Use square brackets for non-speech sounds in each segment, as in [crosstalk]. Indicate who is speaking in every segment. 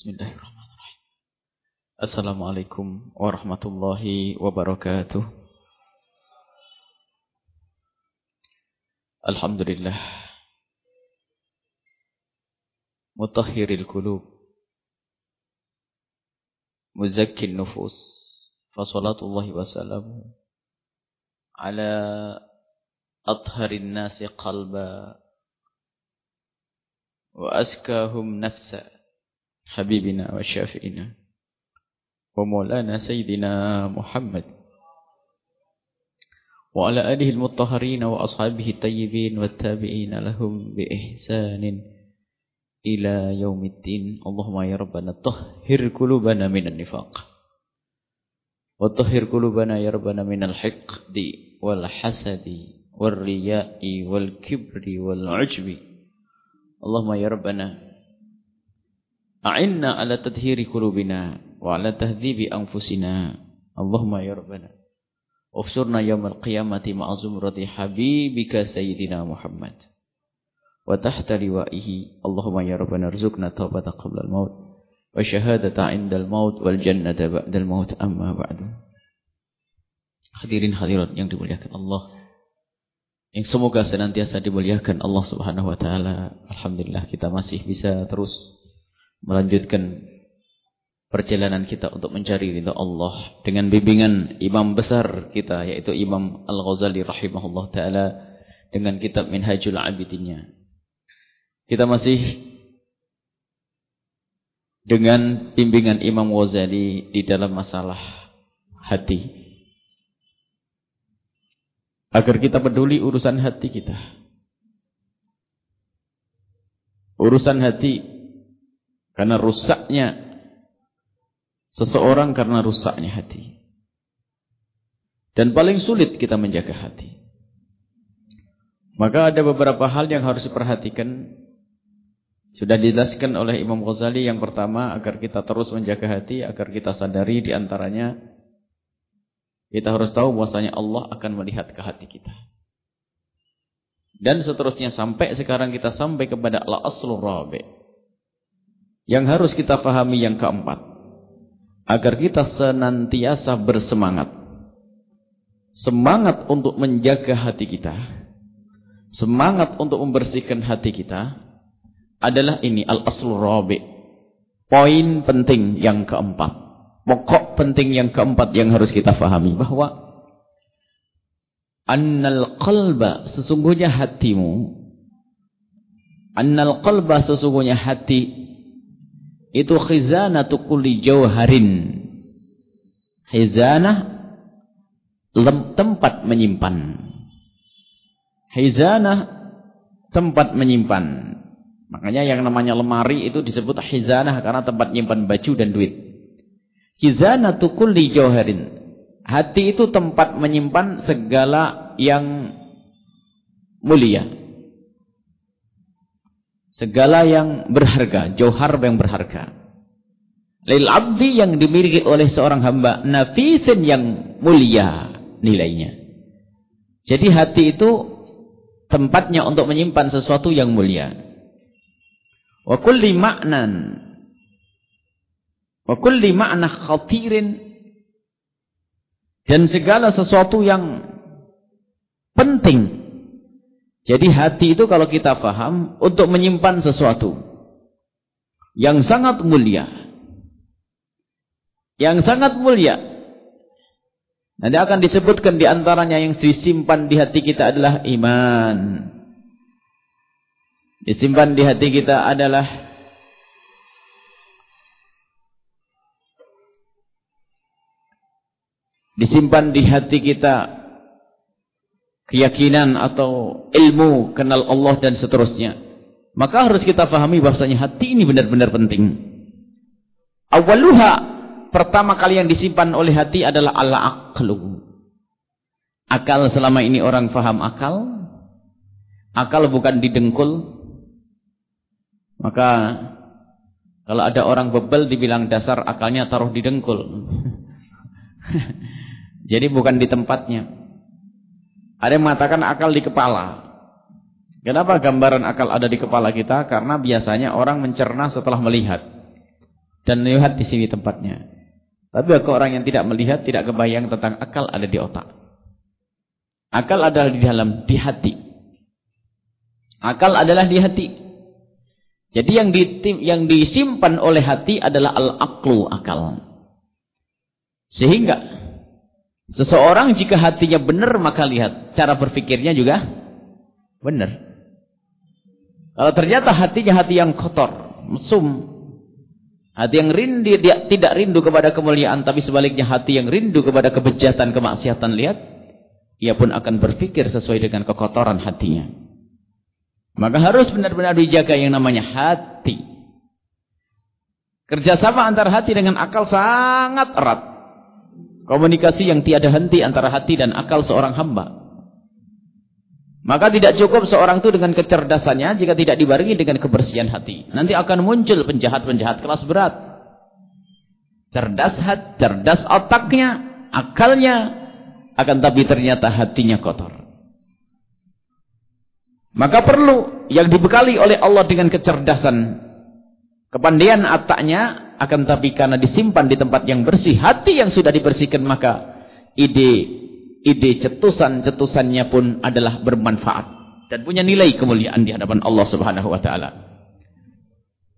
Speaker 1: Bismillahirrahmanirrahim. Assalamualaikum warahmatullahi wabarakatuh. Alhamdulillah. Mutahhiril qulub. Muzakkin nufus. Fasalatullahi wasalamu ala atharin nasi qalba wa askahum nafsa حبيبنا وشافئنا. ومولانا سيدنا محمد. وعلى آله المطهرين وأصحابه الطيبين والتابعين لهم بإحسان إلى يوم الدين. اللهم يا ربنا طهر قلوبنا من النفاق. وطهر قلوبنا يا ربنا من الحقد والحسد والرياء والكبر والعجب. اللهم يا ربنا A'inna ala tadhiri kulubina wa ala tahdhibi anfusina. Allahumma ya Rabbana. Ufsurna yawmal qiyamati ma'azumrati habibika sayyidina Muhammad. Wa tahta liwa'ihi. Allahumma ya Rabbana rizukna taubata qabla al-maut. Wa syahadata inda al-maut wal jannata ba'da al-maut amma ba'du. Hadirin hadirat yang dimuliakan Allah. Yang semoga senantiasa dimuliakan Allah subhanahu wa ta'ala. Alhamdulillah kita masih bisa terus melanjutkan perjalanan kita untuk mencari ridha Allah dengan bimbingan imam besar kita yaitu Imam Al-Ghazali rahimahullah taala dengan kitab Minhajul Abidinnya. Kita masih dengan bimbingan Imam Ghazali di dalam masalah hati. Agar kita peduli urusan hati kita. Urusan hati karena rusaknya seseorang karena rusaknya hati. Dan paling sulit kita menjaga hati. Maka ada beberapa hal yang harus diperhatikan. Sudah dijelaskan oleh Imam Ghazali yang pertama agar kita terus menjaga hati, agar kita sadari di antaranya kita harus tahu bahwasanya Allah akan melihat ke hati kita. Dan seterusnya sampai sekarang kita sampai kepada al-aslur rabi'. Yang harus kita fahami yang keempat. Agar kita senantiasa bersemangat. Semangat untuk menjaga hati kita. Semangat untuk membersihkan hati kita. Adalah ini al-aslu rabi. Poin penting yang keempat. Pokok penting yang keempat yang harus kita fahami. Bahwa annal qalba sesungguhnya hatimu annal qalba sesungguhnya hati itu khizanatu kulli jauharin. Khizanah tempat menyimpan. Khizanah tempat menyimpan. Makanya yang namanya lemari itu disebut khizanah karena tempat menyimpan baju dan duit. Khizanatu kulli jauharin. Hati itu tempat menyimpan segala yang mulia. Segala yang berharga, johar yang berharga. Lil abdi yang dimiliki oleh seorang hamba, nafisin yang mulia nilainya. Jadi hati itu tempatnya untuk menyimpan sesuatu yang mulia. Wa kulli ma'nan wa kulli ma'na khatirin dan segala sesuatu yang penting jadi hati itu kalau kita paham untuk menyimpan sesuatu yang sangat mulia. Yang sangat mulia. Nanti akan disebutkan di antaranya yang disimpan di hati kita adalah iman. Disimpan di hati kita adalah disimpan di hati kita keyakinan atau ilmu kenal Allah dan seterusnya. Maka harus kita pahami bahasanya hati ini benar-benar penting. Awaluha pertama kali yang disimpan oleh hati adalah al-aqlu. Akal selama ini orang faham akal. Akal bukan didengkul. Maka kalau ada orang bebel dibilang dasar akalnya taruh di dengkul. [laughs] Jadi bukan di tempatnya. Ada yang mengatakan akal di kepala. Kenapa gambaran akal ada di kepala kita? Karena biasanya orang mencerna setelah melihat. Dan lihat di sini tempatnya. Tapi bagi orang yang tidak melihat, tidak kebayang tentang akal ada di otak. Akal adalah di dalam, di hati. Akal adalah di hati. Jadi yang di, yang disimpan oleh hati adalah al-aqlu, akal. Sehingga seseorang jika hatinya benar maka lihat cara berpikirnya juga benar. Kalau ternyata hatinya hati yang kotor, mesum, Hati yang rindu dia tidak rindu kepada kemuliaan tapi sebaliknya hati yang rindu kepada kebejatan, kemaksiatan lihat ia pun akan berpikir sesuai dengan kekotoran hatinya. Maka harus benar-benar dijaga yang namanya hati. Kerjasama antara hati dengan akal sangat erat. Komunikasi yang tiada henti antara hati dan akal seorang hamba. Maka tidak cukup seorang itu dengan kecerdasannya jika tidak dibarengi dengan kebersihan hati. Nanti akan muncul penjahat-penjahat kelas berat. Cerdas hati, cerdas otaknya, akalnya, akan tapi ternyata hatinya kotor. Maka perlu yang dibekali oleh Allah dengan kecerdasan, kepandian otaknya, akan tapi karena disimpan di tempat yang bersih, hati yang sudah dibersihkan maka ide ide cetusan-cetusannya pun adalah bermanfaat dan punya nilai kemuliaan di hadapan Allah Subhanahu wa taala.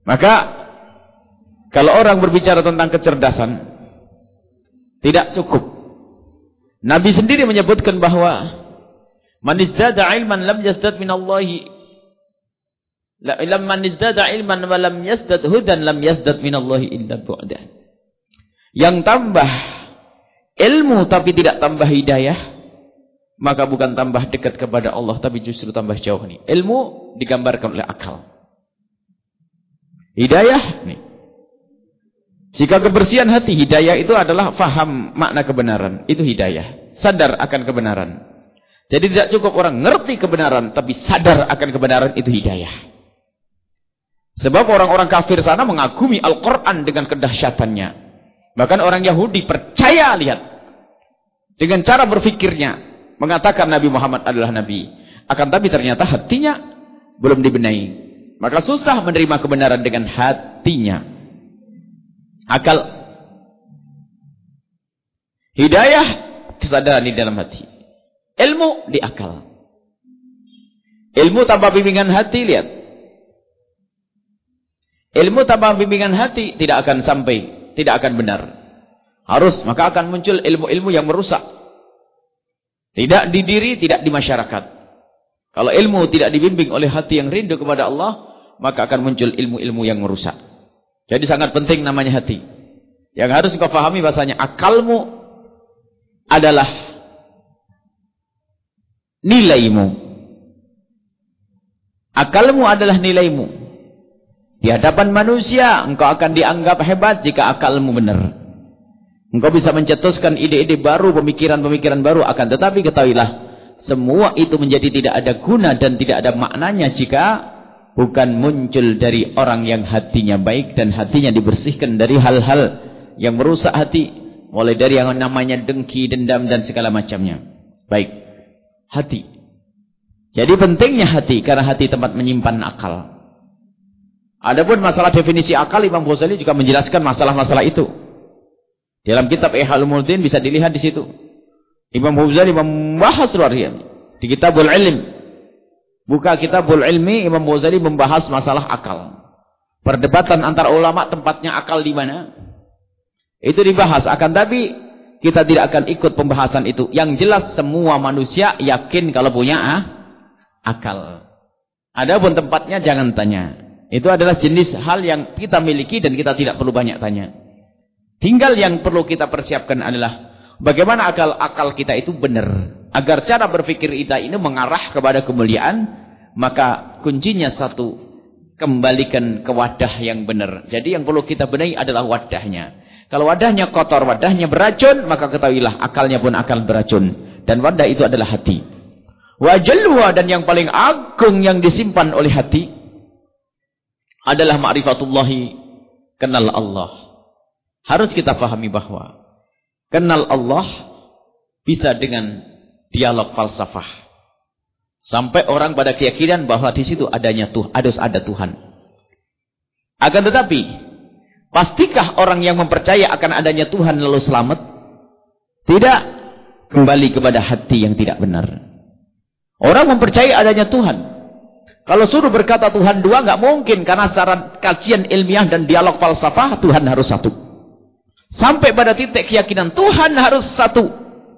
Speaker 1: Maka kalau orang berbicara tentang kecerdasan tidak cukup. Nabi sendiri menyebutkan bahwa man izdada ilman lam yazdad min Allah lam man izdada ilman wa lam yazdad hudan lam yazdad min Allah illa bu'dah. Yang tambah ilmu tapi tidak tambah hidayah, maka bukan tambah dekat kepada Allah tapi justru tambah jauh nih. Ilmu digambarkan oleh akal. Hidayah nih. Jika kebersihan hati, hidayah itu adalah faham makna kebenaran. Itu hidayah. Sadar akan kebenaran. Jadi tidak cukup orang ngerti kebenaran, tapi sadar akan kebenaran itu hidayah. Sebab orang-orang kafir sana mengagumi Al-Quran dengan kedahsyatannya. Bahkan orang Yahudi percaya lihat. Dengan cara berfikirnya. Mengatakan Nabi Muhammad adalah Nabi. Akan tapi ternyata hatinya belum dibenahi. Maka susah menerima kebenaran dengan hatinya. Akal. Hidayah kesadaran di dalam hati. Ilmu di akal. Ilmu tanpa bimbingan hati lihat. Ilmu tanpa bimbingan hati tidak akan sampai tidak akan benar. Harus, maka akan muncul ilmu-ilmu yang merusak. Tidak di diri, tidak di masyarakat. Kalau ilmu tidak dibimbing oleh hati yang rindu kepada Allah, maka akan muncul ilmu-ilmu yang merusak. Jadi sangat penting namanya hati. Yang harus kau fahami bahasanya akalmu adalah nilaimu. Akalmu adalah nilaimu. Di hadapan manusia, engkau akan dianggap hebat jika akalmu benar. Engkau bisa mencetuskan ide-ide baru, pemikiran-pemikiran baru. Akan tetapi ketahuilah, semua itu menjadi tidak ada guna dan tidak ada maknanya jika bukan muncul dari orang yang hatinya baik dan hatinya dibersihkan dari hal-hal yang merusak hati. Mulai dari yang namanya dengki, dendam dan segala macamnya. Baik, hati. Jadi pentingnya hati, karena hati tempat menyimpan akal. Adapun masalah definisi akal Imam Ghazali juga menjelaskan masalah-masalah itu. Dalam kitab Ihal Ulumuddin bisa dilihat di situ. Imam Ghazali membahas luar biasa di Kitabul Ilm. Buka Kitabul Ilmi Imam Ghazali membahas masalah akal. Perdebatan antara ulama tempatnya akal di mana? Itu dibahas akan tapi kita tidak akan ikut pembahasan itu. Yang jelas semua manusia yakin kalau punya ah, akal. Adapun tempatnya jangan tanya. Itu adalah jenis hal yang kita miliki dan kita tidak perlu banyak tanya. Tinggal yang perlu kita persiapkan adalah bagaimana akal-akal kita itu benar. Agar cara berpikir kita ini mengarah kepada kemuliaan, maka kuncinya satu, kembalikan ke wadah yang benar. Jadi yang perlu kita benahi adalah wadahnya. Kalau wadahnya kotor, wadahnya beracun, maka ketahuilah akalnya pun akan beracun. Dan wadah itu adalah hati. Wajalwa dan yang paling agung yang disimpan oleh hati adalah ma'rifatullahi kenal Allah. Harus kita pahami bahwa kenal Allah bisa dengan dialog falsafah. Sampai orang pada keyakinan bahwa di situ adanya Tuhan, ada ada Tuhan. Akan tetapi Pastikah orang yang mempercaya akan adanya Tuhan lalu selamat? Tidak. Kembali kepada hati yang tidak benar. Orang mempercayai adanya Tuhan. Kalau suruh berkata Tuhan dua, nggak mungkin. Karena secara kajian ilmiah dan dialog falsafah, Tuhan harus satu. Sampai pada titik keyakinan Tuhan harus satu.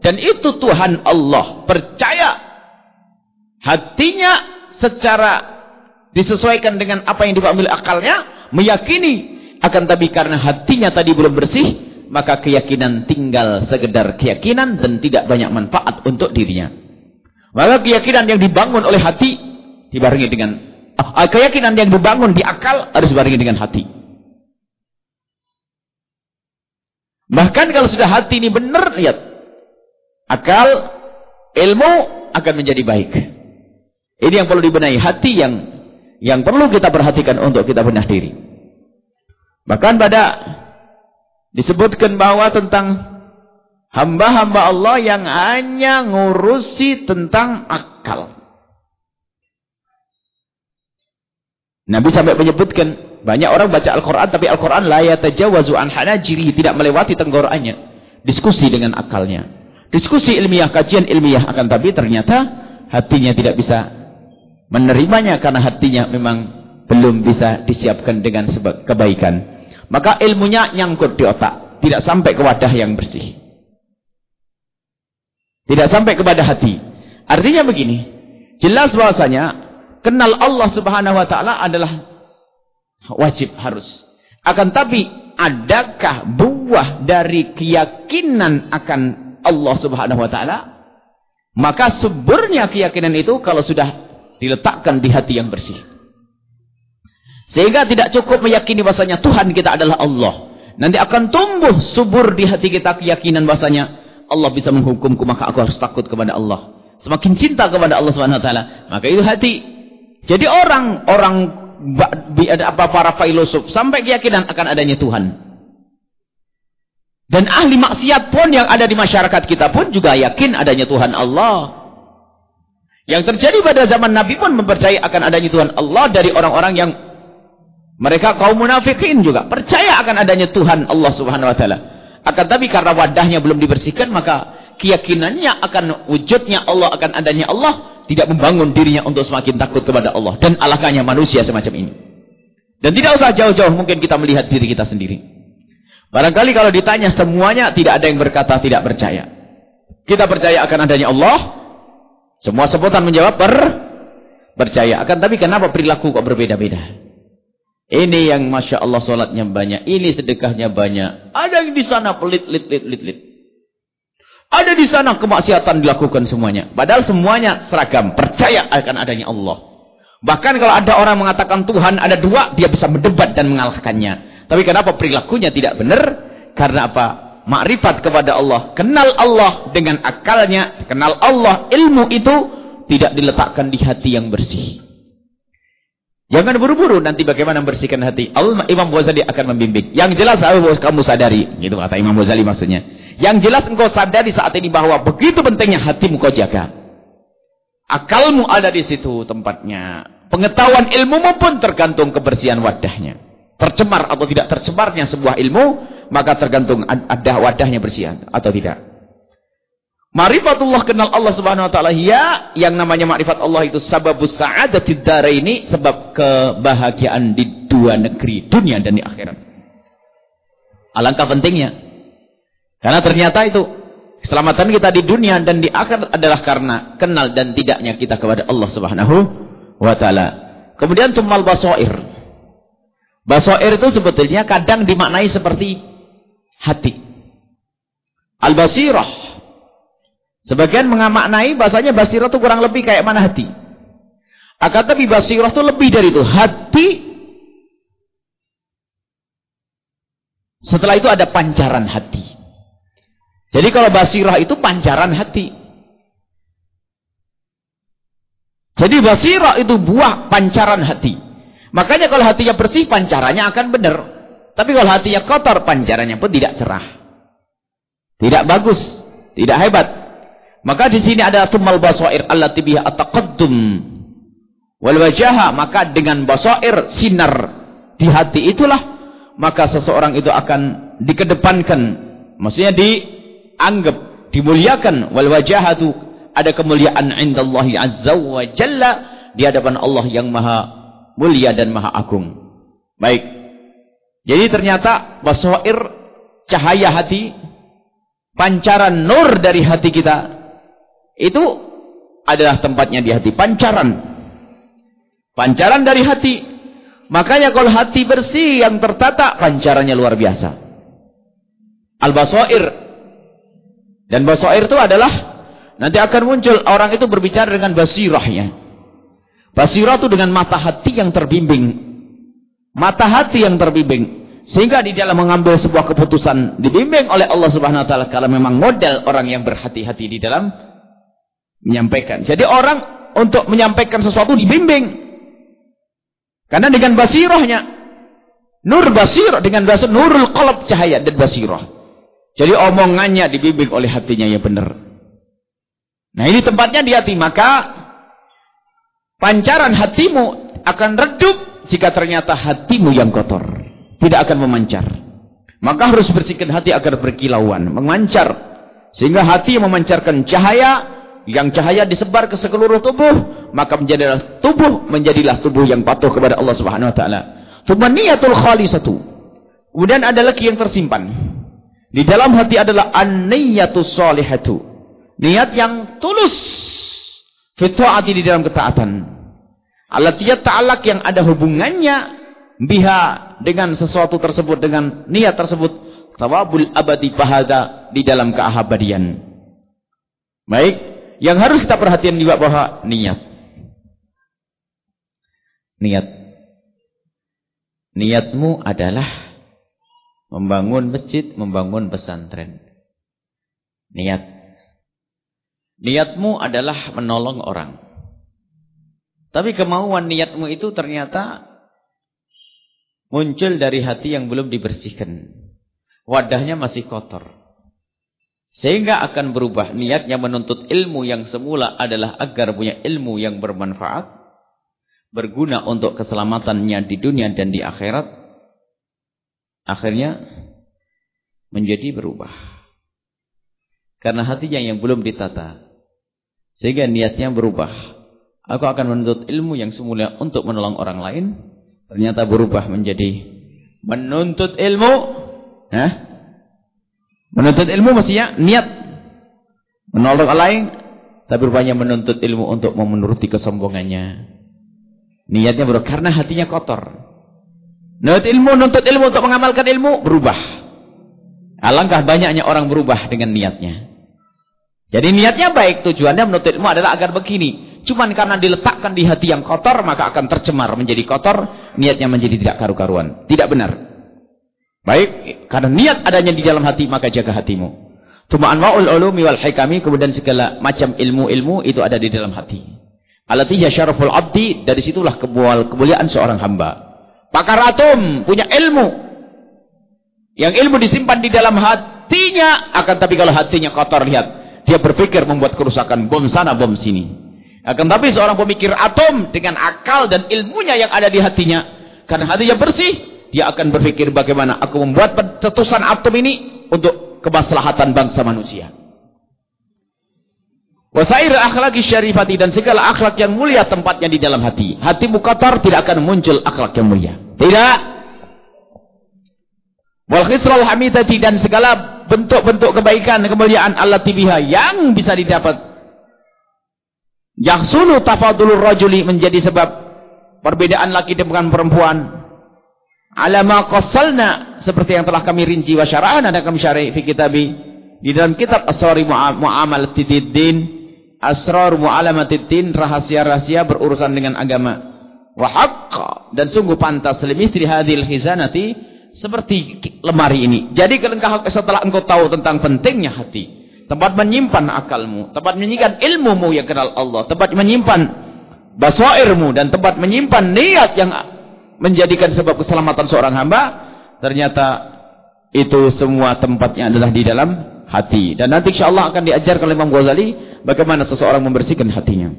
Speaker 1: Dan itu Tuhan Allah. Percaya. Hatinya secara disesuaikan dengan apa yang dipahami akalnya. Meyakini akan tapi karena hatinya tadi belum bersih, maka keyakinan tinggal sekedar keyakinan dan tidak banyak manfaat untuk dirinya. Maka keyakinan yang dibangun oleh hati dibarengi dengan uh, keyakinan yang dibangun di akal harus dibarengi dengan hati. Bahkan kalau sudah hati ini benar, lihat. Akal, ilmu akan menjadi baik. Ini yang perlu dibenahi. Hati yang yang perlu kita perhatikan untuk kita benah diri. Bahkan pada disebutkan bahwa tentang hamba-hamba Allah yang hanya ngurusi tentang akal. Nabi sampai menyebutkan banyak orang baca Al-Quran tapi Al-Quran la yatajawazu an hanajiri tidak melewati tenggorokannya. Diskusi dengan akalnya. Diskusi ilmiah, kajian ilmiah akan tapi ternyata hatinya tidak bisa menerimanya karena hatinya memang belum bisa disiapkan dengan kebaikan. Maka ilmunya nyangkut di otak. Tidak sampai ke wadah yang bersih. Tidak sampai kepada hati. Artinya begini. Jelas bahwasanya kenal Allah subhanahu wa ta'ala adalah wajib harus. Akan tapi adakah buah dari keyakinan akan Allah subhanahu wa ta'ala? Maka suburnya keyakinan itu kalau sudah diletakkan di hati yang bersih. Sehingga tidak cukup meyakini bahasanya Tuhan kita adalah Allah. Nanti akan tumbuh subur di hati kita keyakinan bahasanya Allah bisa menghukumku maka aku harus takut kepada Allah. Semakin cinta kepada Allah Subhanahu wa taala, maka itu hati. Jadi orang orang apa para filosof sampai keyakinan akan adanya Tuhan. Dan ahli maksiat pun yang ada di masyarakat kita pun juga yakin adanya Tuhan Allah. Yang terjadi pada zaman Nabi pun mempercayai akan adanya Tuhan Allah dari orang-orang yang mereka kaum munafikin juga percaya akan adanya Tuhan Allah Subhanahu wa taala. Akan tapi karena wadahnya belum dibersihkan maka keyakinannya akan wujudnya Allah akan adanya Allah tidak membangun dirinya untuk semakin takut kepada Allah dan alahkahnya manusia semacam ini. Dan tidak usah jauh-jauh mungkin kita melihat diri kita sendiri. Barangkali kalau ditanya semuanya tidak ada yang berkata tidak percaya. Kita percaya akan adanya Allah. Semua sebutan menjawab per percaya. Akan tapi kenapa perilaku kok berbeda-beda? Ini yang Masya Allah sholatnya banyak. Ini sedekahnya banyak. Ada yang di sana pelit, lit, lit, lit, lit. Ada di sana kemaksiatan dilakukan semuanya. Padahal semuanya seragam. Percaya akan adanya Allah. Bahkan kalau ada orang mengatakan Tuhan ada dua, dia bisa berdebat dan mengalahkannya. Tapi kenapa perilakunya tidak benar? Karena apa? Makrifat kepada Allah. Kenal Allah dengan akalnya. Kenal Allah. Ilmu itu tidak diletakkan di hati yang bersih. Jangan buru-buru nanti bagaimana membersihkan hati. Allah Imam Ghazali akan membimbing. Yang jelas harus kamu sadari. Gitu kata Imam Ghazali maksudnya. Yang jelas engkau sadari saat ini bahwa begitu pentingnya hatimu kau jaga. Akalmu ada di situ tempatnya. Pengetahuan ilmumu pun tergantung kebersihan wadahnya. Tercemar atau tidak tercemarnya sebuah ilmu, maka tergantung ada wadahnya bersih atau tidak. Marifatullah kenal Allah Subhanahu wa taala ya yang namanya makrifat Allah itu sababus sa'adatid ini sebab kebahagiaan di dua negeri dunia dan di akhirat. Alangkah pentingnya. Karena ternyata itu keselamatan kita di dunia dan di akhirat adalah karena kenal dan tidaknya kita kepada Allah Subhanahu wa taala. Kemudian cumal basoir. Basoir itu sebetulnya kadang dimaknai seperti hati. Al-basirah Sebagian mengamaknai bahasanya basirah itu kurang lebih kayak mana hati. Akan tapi basirah itu lebih dari itu. Hati. Setelah itu ada pancaran hati. Jadi kalau basirah itu pancaran hati. Jadi basirah itu buah pancaran hati. Makanya kalau hatinya bersih, pancarannya akan benar. Tapi kalau hatinya kotor, pancarannya pun tidak cerah. Tidak bagus. Tidak hebat. Maka di sini ada tumal basair allati biha ataqaddum wal wajaha maka dengan basair sinar di hati itulah maka seseorang itu akan dikedepankan. Maksudnya dianggap, dimuliakan. Wal wajahatu ada kemuliaan indallahi azza wa jalla di hadapan Allah yang maha mulia dan maha agung. Baik. Jadi ternyata basair cahaya hati, pancaran nur dari hati kita itu adalah tempatnya di hati. Pancaran. Pancaran dari hati. Makanya kalau hati bersih yang tertata, pancarannya luar biasa. Al-basair. Dan basair itu adalah nanti akan muncul orang itu berbicara dengan basirahnya. Basirah itu dengan mata hati yang terbimbing. Mata hati yang terbimbing. Sehingga di dalam mengambil sebuah keputusan dibimbing oleh Allah Subhanahu wa taala kalau memang model orang yang berhati-hati di dalam menyampaikan. Jadi orang untuk menyampaikan sesuatu dibimbing. Karena dengan basirahnya nur basirah dengan basir nurul qalb cahaya dan basirah. Jadi omongannya dibimbing oleh hatinya yang benar. Nah, ini tempatnya di hati, maka pancaran hatimu akan redup jika ternyata hatimu yang kotor. Tidak akan memancar. Maka harus bersihkan hati agar berkilauan, memancar. Sehingga hati memancarkan cahaya yang cahaya disebar ke seluruh tubuh, maka menjadilah tubuh menjadilah tubuh yang patuh kepada Allah Subhanahu wa taala. Tsumma niyatul khalisatu. Kemudian ada lagi yang tersimpan. Di dalam hati adalah an-niyatus salihatu. Niat yang tulus fi di dalam ketaatan. Alatiyat ta'alak yang ada hubungannya biha dengan sesuatu tersebut dengan niat tersebut tawabul abadi pahala di dalam keabadian. Baik, yang harus kita perhatikan juga bahwa niat. Niat. Niatmu adalah membangun masjid, membangun pesantren. Niat. Niatmu adalah menolong orang. Tapi kemauan niatmu itu ternyata muncul dari hati yang belum dibersihkan. Wadahnya masih kotor. Sehingga akan berubah niatnya menuntut ilmu yang semula adalah agar punya ilmu yang bermanfaat. Berguna untuk keselamatannya di dunia dan di akhirat. Akhirnya menjadi berubah. Karena hatinya yang belum ditata. Sehingga niatnya berubah. Aku akan menuntut ilmu yang semula untuk menolong orang lain. Ternyata berubah menjadi menuntut ilmu. Hah? Menuntut ilmu mestinya niat menolong orang lain, tapi rupanya menuntut ilmu untuk memenuruti kesombongannya. Niatnya berubah karena hatinya kotor. Menuntut ilmu, menuntut ilmu untuk mengamalkan ilmu berubah. Alangkah banyaknya orang berubah dengan niatnya. Jadi niatnya baik, tujuannya menuntut ilmu adalah agar begini. Cuman karena diletakkan di hati yang kotor, maka akan tercemar menjadi kotor, niatnya menjadi tidak karu-karuan. Tidak benar. Baik, karena niat adanya di dalam hati, maka jaga hatimu. Tuma anwa'ul ulumi wal hikami, kemudian segala macam ilmu-ilmu itu ada di dalam hati. Alatiyah syaraful abdi, dari situlah kemuliaan seorang hamba. Pakar atom, punya ilmu. Yang ilmu disimpan di dalam hatinya, akan tapi kalau hatinya kotor, lihat. Dia berpikir membuat kerusakan bom sana, bom sini. Akan tapi seorang pemikir atom dengan akal dan ilmunya yang ada di hatinya. Karena hatinya bersih, dia akan berpikir bagaimana aku membuat cetusan atom ini untuk kemaslahatan bangsa manusia. Wasair akhlaki syarifati dan segala akhlak yang mulia tempatnya di dalam hati. Hatimu kotor tidak akan muncul akhlak yang mulia. Tidak. Wal khisral hamidati dan segala bentuk-bentuk kebaikan kemuliaan Allah tibiha yang bisa didapat. Yahsulu tafadulur rajuli menjadi sebab perbedaan laki dengan perempuan alama qasalna seperti yang telah kami rinci wa syara'ana kami syara'i fi kitabi di dalam kitab Asrar Mu'amalatiddin. Asrar Mu'alamatiddin rahasia-rahasia berurusan dengan agama. Wa dan sungguh pantas limithli hadhil khizanati seperti lemari ini. Jadi setelah engkau tahu tentang pentingnya hati. Tempat menyimpan akalmu tempat menyimpan ilmumu yang kenal Allah. Tempat menyimpan basairmu dan tempat menyimpan niat yang menjadikan sebab keselamatan seorang hamba ternyata itu semua tempatnya adalah di dalam hati dan nanti insyaallah akan diajarkan oleh Imam Ghazali bagaimana seseorang membersihkan hatinya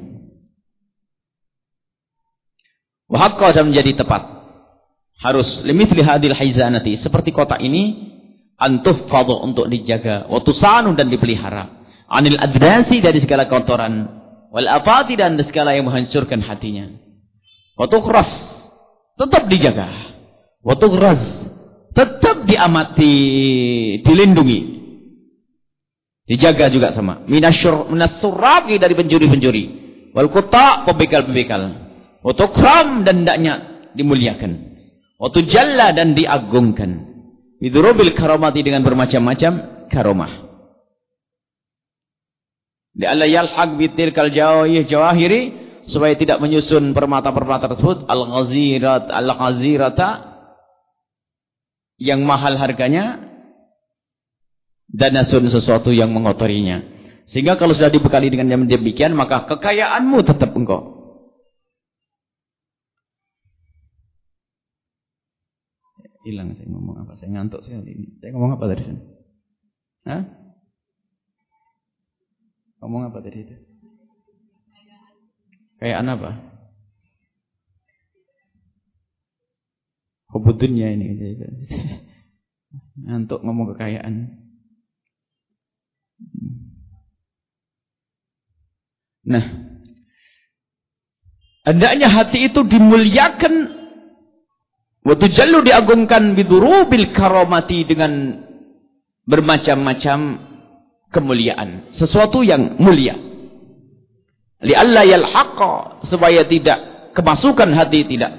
Speaker 1: wahakka menjadi tepat Harus limithli hadil haizanati. Seperti kota ini. Antuh fadhu untuk dijaga. Watusanu dan dipelihara. Anil adrasi dari segala kotoran. Wal afati dan segala yang menghancurkan hatinya. Watukhras. Tetap dijaga. Watukhras. Tetap diamati. Dilindungi. Dijaga juga sama. Minasurraqi dari pencuri-pencuri. Wal kota pembekal-pembekal. Watukram dan hendaknya dimuliakan. Watujalla dan diagungkan. Bidurubil karomati dengan bermacam-macam karomah. Li'alla yalhaq bitilkal jawahiri supaya tidak menyusun permata-permata tersebut al-ghazirat al-ghazirata yang mahal harganya dan nasun sesuatu yang mengotorinya. Sehingga kalau sudah dibekali dengan yang demikian, maka kekayaanmu tetap engkau. Hilang saya ngomong apa? Saya ngantuk sekali ini. Saya ngomong apa tadi? Hah? Ngomong apa tadi itu? Kekayaan apa? Hubudunnya ini. Ngantuk ngomong kekayaan. Nah, hendaknya hati itu dimuliakan waktu jalur diagungkan bidurubil karomati dengan bermacam-macam kemuliaan, sesuatu yang mulia. Li'alla yalhaqa. Supaya tidak kemasukan hati tidak.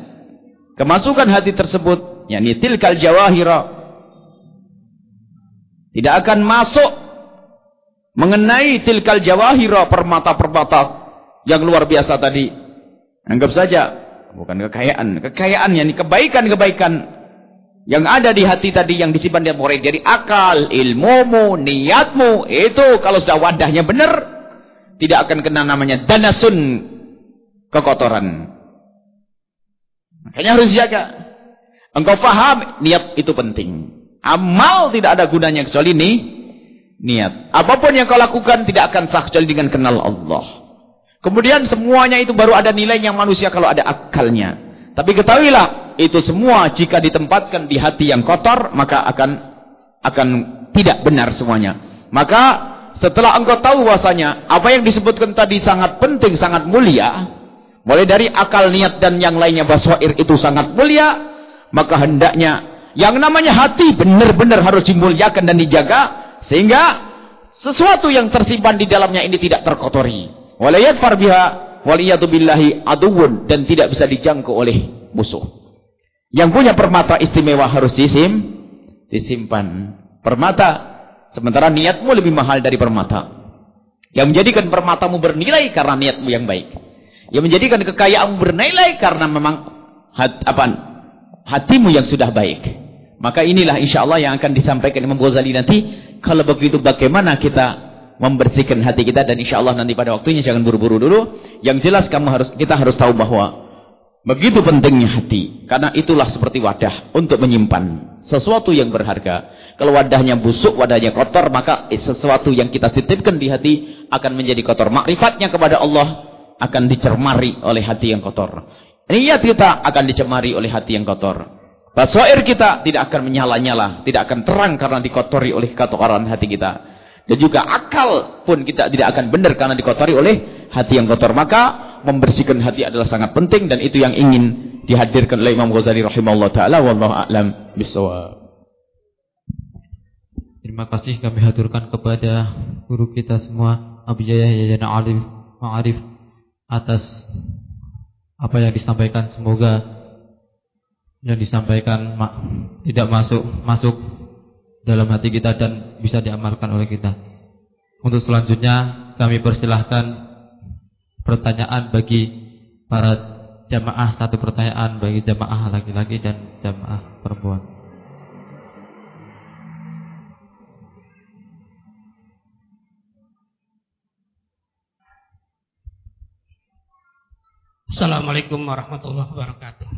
Speaker 1: Kemasukan hati tersebut yakni tilkal jawahira tidak akan masuk mengenai tilkal jawahira permata-permata yang luar biasa tadi. Anggap saja bukan kekayaan, kekayaan yakni kebaikan-kebaikan yang ada di hati tadi yang disimpan di hati dari akal, ilmumu, niatmu itu kalau sudah wadahnya benar tidak akan kena namanya danasun kekotoran. Makanya harus jaga. Engkau faham niat itu penting. Amal tidak ada gunanya kecuali ini niat. Apa pun yang kau lakukan tidak akan sah kecuali dengan kenal Allah. Kemudian semuanya itu baru ada nilainya manusia kalau ada akalnya. Tapi ketahuilah, itu semua jika ditempatkan di hati yang kotor, maka akan akan tidak benar semuanya. Maka setelah engkau tahu bahwasanya apa yang disebutkan tadi sangat penting, sangat mulia, mulai dari akal, niat dan yang lainnya baswair itu sangat mulia, maka hendaknya yang namanya hati benar-benar harus dimuliakan dan dijaga sehingga sesuatu yang tersimpan di dalamnya ini tidak terkotori. Walayat farbiha waliyatu billahi aduun dan tidak bisa dijangkau oleh musuh. Yang punya permata istimewa harus disim, disimpan. Permata sementara niatmu lebih mahal dari permata. Yang menjadikan permatamu bernilai karena niatmu yang baik. Yang menjadikan kekayaanmu bernilai karena memang hat, apa, hatimu yang sudah baik. Maka inilah insya Allah yang akan disampaikan Imam Ghazali nanti kalau begitu bagaimana kita membersihkan hati kita dan insya Allah nanti pada waktunya jangan buru-buru dulu. Yang jelas kamu harus kita harus tahu bahwa begitu pentingnya hati karena itulah seperti wadah untuk menyimpan sesuatu yang berharga. Kalau wadahnya busuk, wadahnya kotor, maka sesuatu yang kita titipkan di hati akan menjadi kotor. Makrifatnya kepada Allah akan dicermari oleh hati yang kotor. Niat kita akan dicemari oleh hati yang kotor. Basair kita tidak akan menyala-nyala, tidak akan terang karena dikotori oleh kotoran hati kita. Dan juga akal pun kita tidak akan benar karena dikotori oleh hati yang kotor. Maka membersihkan hati adalah sangat penting dan itu yang ingin dihadirkan oleh Imam Ghazali rahimahullah taala wallahu a'lam bissawab.
Speaker 2: Terima kasih kami haturkan kepada guru kita semua Abu Jaya Yayana Alif Ma'arif atas apa yang disampaikan semoga yang disampaikan tidak masuk masuk dalam hati kita dan bisa diamalkan oleh kita. Untuk selanjutnya kami persilahkan pertanyaan bagi para jamaah satu pertanyaan bagi jamaah laki-laki dan jamaah perempuan.
Speaker 3: Assalamualaikum warahmatullahi wabarakatuh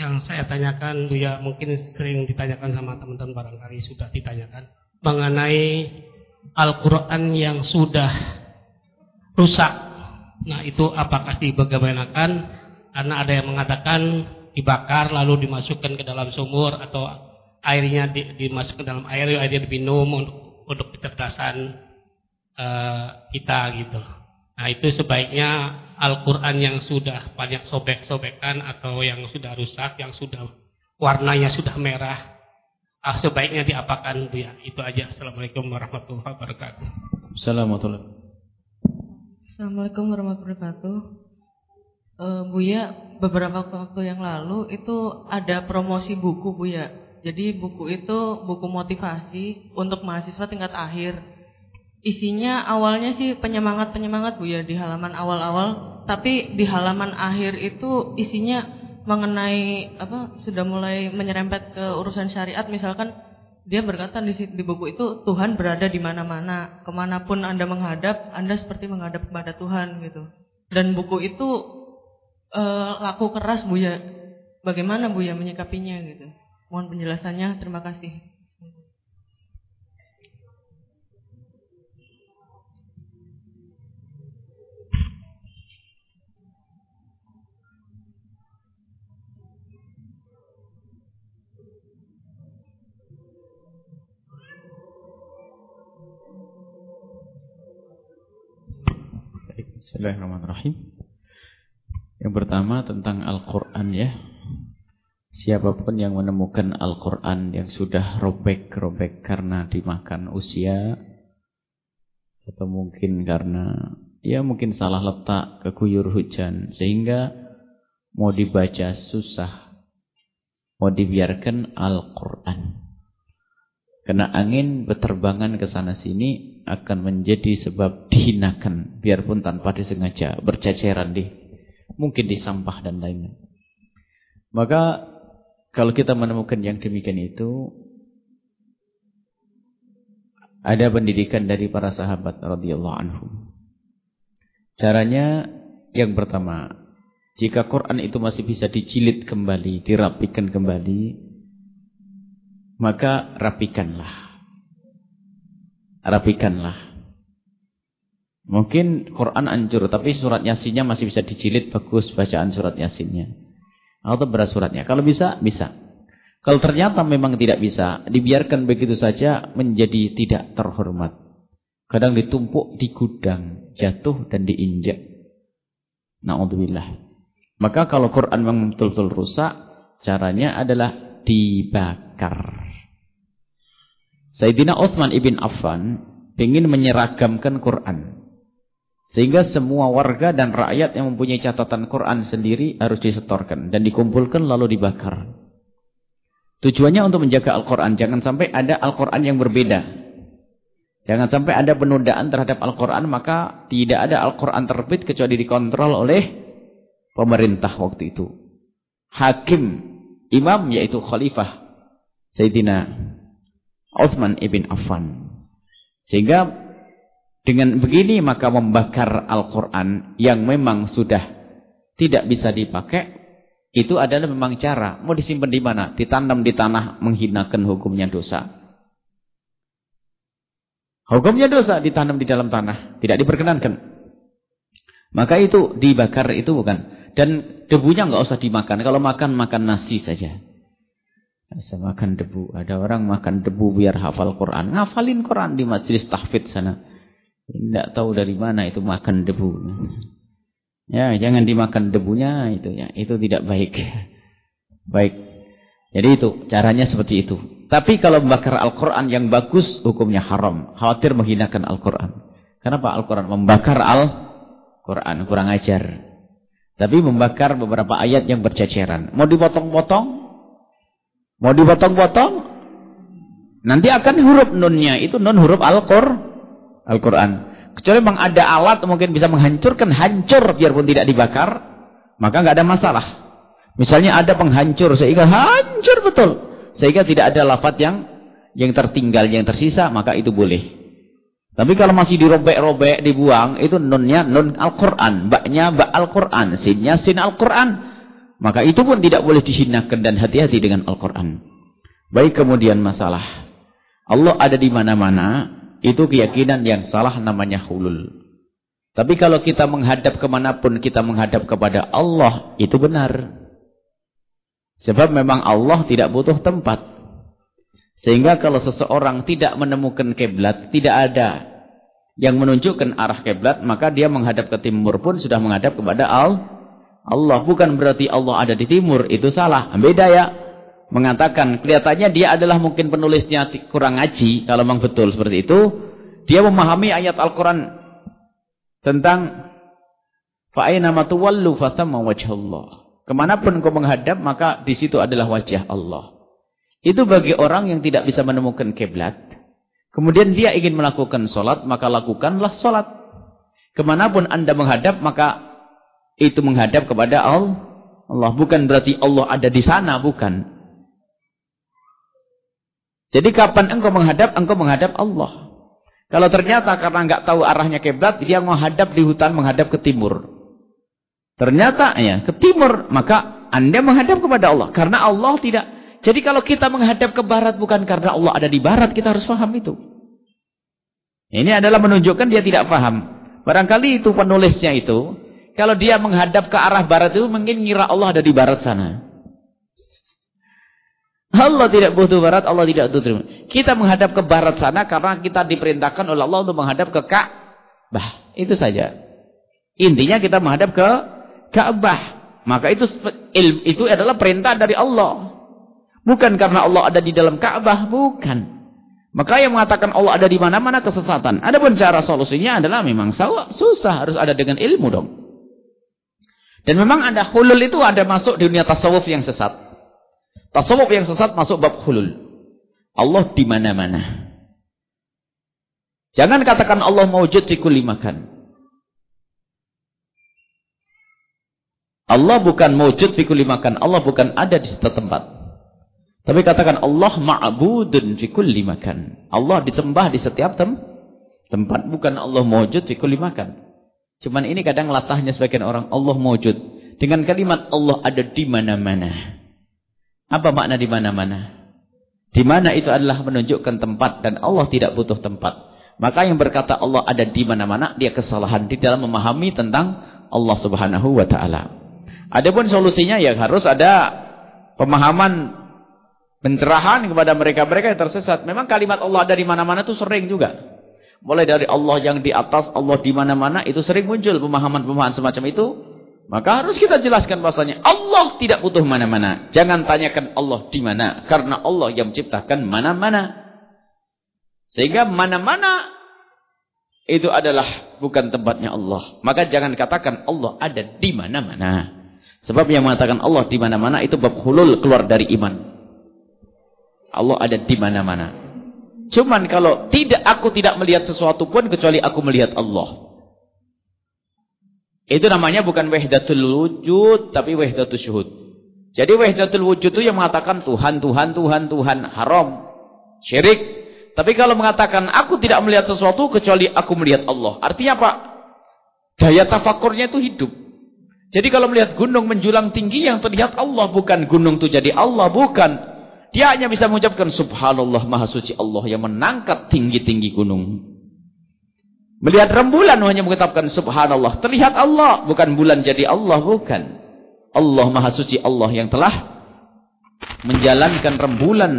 Speaker 3: yang saya tanyakan ya mungkin sering ditanyakan sama teman-teman barangkali sudah ditanyakan mengenai Al-Quran yang sudah rusak. Nah itu apakah dibagaimanakan? Karena ada yang mengatakan dibakar lalu dimasukkan ke dalam sumur atau airnya di, dimasukkan dalam air airnya diminum untuk untuk kecerdasan uh, kita gitu. Nah itu sebaiknya Al-Quran yang sudah banyak sobek-sobekan atau yang sudah rusak, yang sudah warnanya sudah merah, ah, sebaiknya diapakan Bu ya. Itu aja. Assalamualaikum warahmatullahi wabarakatuh.
Speaker 1: Assalamualaikum.
Speaker 4: Assalamualaikum warahmatullahi wabarakatuh. Uh, Bu ya, beberapa waktu yang lalu itu ada promosi buku Bu ya. Jadi buku itu buku motivasi untuk mahasiswa tingkat akhir isinya awalnya sih penyemangat-penyemangat Bu ya di halaman awal-awal, tapi di halaman akhir itu isinya mengenai apa sudah mulai menyerempet ke urusan syariat. Misalkan dia berkata di, di buku itu Tuhan berada di mana-mana. Ke mana pun anda menghadap anda seperti menghadap kepada Tuhan gitu. Dan buku itu e, laku keras bu ya. Bagaimana bu ya menyikapinya gitu. Mohon penjelasannya. Terima kasih
Speaker 1: Bismillahirrahmanirrahim. Yang pertama tentang Al-Quran ya. Siapa pun yang menemukan Al-Quran yang sudah robek-robek karena dimakan usia. Atau mungkin karena ya mungkin salah letak keguyur hujan. Sehingga mau dibaca susah. Mau dibiarkan Al-Quran. Karena angin berterbangan ke sana sini akan menjadi sebab dihinakan biarpun tanpa disengaja berceceran di mungkin di sampah dan lainnya. Maka kalau kita menemukan yang demikian itu ada pendidikan dari para sahabat radhiyallahu anhum. Caranya yang pertama, jika Quran itu masih bisa dijilid kembali, dirapikan kembali, maka rapikanlah rapikanlah. Mungkin Quran hancur, tapi surat Yasinnya masih bisa dijilid bagus bacaan surat Yasinnya. Atau beras suratnya. Kalau bisa, bisa. Kalau ternyata memang tidak bisa, dibiarkan begitu saja menjadi tidak terhormat. Kadang ditumpuk di gudang, jatuh dan diinjak. Na'udzubillah. Maka kalau Quran memang betul-betul rusak, caranya adalah dibakar. Sayyidina Uthman ibn Affan ingin menyeragamkan Quran. Sehingga semua warga dan rakyat yang mempunyai catatan Quran sendiri harus disetorkan dan dikumpulkan lalu dibakar. Tujuannya untuk menjaga Al-Quran. Jangan sampai ada Al-Quran yang berbeda. Jangan sampai ada penundaan terhadap Al-Quran. Maka tidak ada Al-Quran terbit kecuali dikontrol oleh pemerintah waktu itu. Hakim, imam yaitu khalifah. Sayyidina Uthman ibn Affan. Sehingga dengan begini maka membakar Al-Quran yang memang sudah tidak bisa dipakai, itu adalah memang cara. Mau disimpan di mana? Ditanam di tanah menghinakan hukumnya dosa. Hukumnya dosa ditanam di dalam tanah. Tidak diperkenankan. Maka itu dibakar itu bukan. Dan debunya nggak usah dimakan. Kalau makan, makan nasi saja. Saya makan debu. Ada orang makan debu biar hafal Quran. Ngafalin Quran di majelis tahfidz sana. Tidak tahu dari mana itu makan debu. Ya, jangan dimakan debunya itu ya. Itu tidak baik. [laughs] Baik. Jadi itu caranya seperti itu. Tapi kalau membakar Al-Quran yang bagus, hukumnya haram. Khawatir menghinakan Al-Quran. Kenapa Al-Quran? Membakar Al-Quran. Kurang ajar. Tapi membakar beberapa ayat yang berceceran. Mau dipotong-potong? Mau dipotong-potong, nanti akan huruf nunnya. Itu nun huruf Al-Quran. Al Kecuali memang ada alat mungkin bisa menghancurkan, hancur biarpun tidak dibakar, maka nggak ada masalah. Misalnya ada penghancur sehingga hancur betul. Sehingga tidak ada lafaz yang yang tertinggal, yang tersisa, maka itu boleh. Tapi kalau masih dirobek-robek, dibuang, itu nunnya nun Al-Quran. Baknya bak Al-Quran. Sinnya sin Al-Quran. Maka itu pun tidak boleh dihinakan dan hati-hati dengan Al-Quran. Baik kemudian masalah. Allah ada di mana-mana. Itu keyakinan yang salah namanya hulul. Tapi kalau kita menghadap ke mana pun kita menghadap kepada Allah. Itu benar. Sebab memang Allah tidak butuh tempat. Sehingga kalau seseorang tidak menemukan kiblat, tidak ada yang menunjukkan arah kiblat, maka dia menghadap ke timur pun sudah menghadap kepada Allah. Bukan berarti Allah ada di timur, itu salah. Beda ya. Mengatakan kelihatannya dia adalah mungkin penulisnya kurang ngaji, kalau memang betul seperti itu. Dia memahami ayat Al-Quran tentang fa'aina matuwallu fathamma. Ke mana pun kau menghadap, maka di situ adalah wajah Allah. Itu bagi orang yang tidak bisa menemukan kiblat. Kemudian dia ingin melakukan solat, maka lakukanlah solat. Ke mana pun anda menghadap, maka itu menghadap kepada Allah. Allah bukan berarti Allah ada di sana, bukan. Jadi kapan engkau menghadap, engkau menghadap Allah. Kalau ternyata karena enggak tahu arahnya kiblat, dia menghadap di hutan, menghadap ke timur. Ternyata ya ke timur, maka Anda menghadap kepada Allah. Karena Allah tidak. Jadi kalau kita menghadap ke barat bukan karena Allah ada di barat, kita harus paham itu. Ini adalah menunjukkan dia tidak paham. Barangkali itu penulisnya itu, kalau dia menghadap ke arah barat itu mungkin ngira Allah ada di barat sana. Allah tidak butuh barat, Allah tidak butuh Kita menghadap ke barat sana karena kita diperintahkan oleh Allah untuk menghadap ke Ka'bah. Itu saja. Intinya kita menghadap ke Ka'bah. Maka itu itu adalah perintah dari Allah. Bukan karena Allah ada di dalam Ka'bah, bukan. Maka yang mengatakan Allah ada di mana-mana kesesatan. Adapun cara solusinya adalah memang susah, harus ada dengan ilmu dong. Dan memang ada hulul itu ada masuk di dunia tasawuf yang sesat. Tasawuf yang sesat masuk bab hulul. Allah di mana-mana. Jangan katakan Allah mewujud di kulli makan. Allah bukan mewujud fi kulli makan. Allah bukan ada di setiap tempat. Tapi katakan Allah ma'budun fi kulli makan. Allah disembah di setiap tem tempat. Bukan Allah mewujud fi kulli makan. Cuman ini kadang latahnya sebagian orang. Allah mewujud. Dengan kalimat Allah ada di mana-mana. Apa makna di mana-mana? Di mana itu adalah menunjukkan tempat. Dan Allah tidak butuh tempat. Maka yang berkata Allah ada di mana-mana. Dia kesalahan di dalam memahami tentang Allah subhanahu wa ta'ala. Adapun solusinya ya harus ada pemahaman pencerahan kepada mereka-mereka yang tersesat. Memang kalimat Allah ada di mana-mana itu sering juga. Mulai dari Allah yang di atas, Allah di mana-mana itu sering muncul pemahaman-pemahaman semacam itu. Maka harus kita jelaskan bahasanya Allah tidak butuh mana-mana. Jangan tanyakan Allah di mana karena Allah yang menciptakan mana-mana. Sehingga mana-mana itu adalah bukan tempatnya Allah. Maka jangan katakan Allah ada di mana-mana. Sebab yang mengatakan Allah di mana-mana itu bab hulul keluar dari iman. Allah ada di mana-mana. Cuman kalau tidak aku tidak melihat sesuatu pun kecuali aku melihat Allah. Itu namanya bukan wahdatul wujud tapi wahdatul syuhud. Jadi wahdatul wujud itu yang mengatakan Tuhan, Tuhan, Tuhan, Tuhan, haram, syirik. Tapi kalau mengatakan aku tidak melihat sesuatu kecuali aku melihat Allah. Artinya apa? Daya tafakurnya itu hidup. Jadi kalau melihat gunung menjulang tinggi yang terlihat Allah bukan gunung itu jadi Allah bukan. Dia hanya bisa mengucapkan subhanallah maha suci Allah yang menangkat tinggi-tinggi gunung. Melihat rembulan hanya mengucapkan subhanallah. Terlihat Allah bukan bulan jadi Allah bukan. Allah maha suci Allah yang telah menjalankan rembulan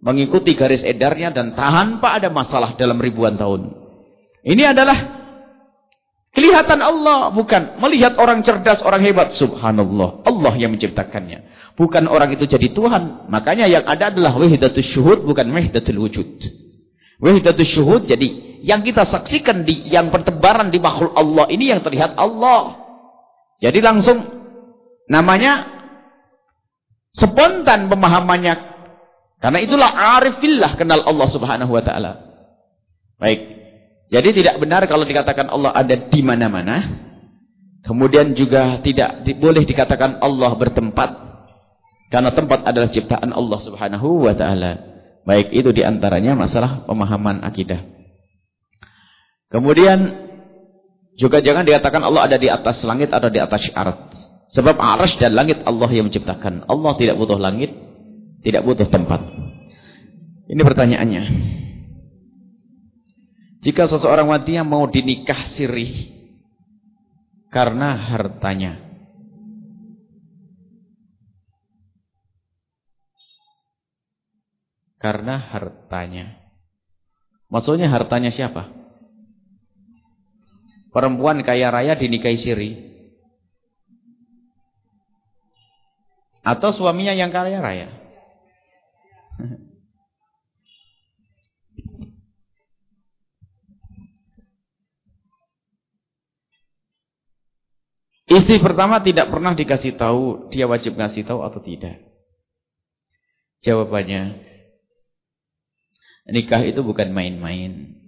Speaker 1: mengikuti garis edarnya dan tanpa ada masalah dalam ribuan tahun. Ini adalah Kelihatan Allah bukan melihat orang cerdas, orang hebat. Subhanallah. Allah yang menciptakannya. Bukan orang itu jadi Tuhan. Makanya yang ada adalah wahdatul syuhud bukan wahdatul wujud. Wahdatul syuhud jadi yang kita saksikan di yang pertebaran di makhluk Allah ini yang terlihat Allah. Jadi langsung namanya spontan pemahamannya. Karena itulah arifillah kenal Allah Subhanahu wa taala. Baik. Jadi tidak benar kalau dikatakan Allah ada di mana-mana. Kemudian juga tidak boleh dikatakan Allah bertempat. Karena tempat adalah ciptaan Allah subhanahu wa ta'ala. Baik itu di antaranya masalah pemahaman akidah. Kemudian juga jangan dikatakan Allah ada di atas langit atau di atas syarat. Sebab arash dan langit Allah yang menciptakan. Allah tidak butuh langit, tidak butuh tempat. Ini pertanyaannya. Jika seseorang wanita mau dinikah sirih karena hartanya. Karena hartanya. Maksudnya hartanya siapa? Perempuan kaya raya dinikahi siri. Atau suaminya yang kaya raya? [laughs] Istri pertama tidak pernah dikasih tahu, dia wajib ngasih tahu atau tidak? Jawabannya, nikah itu bukan main-main.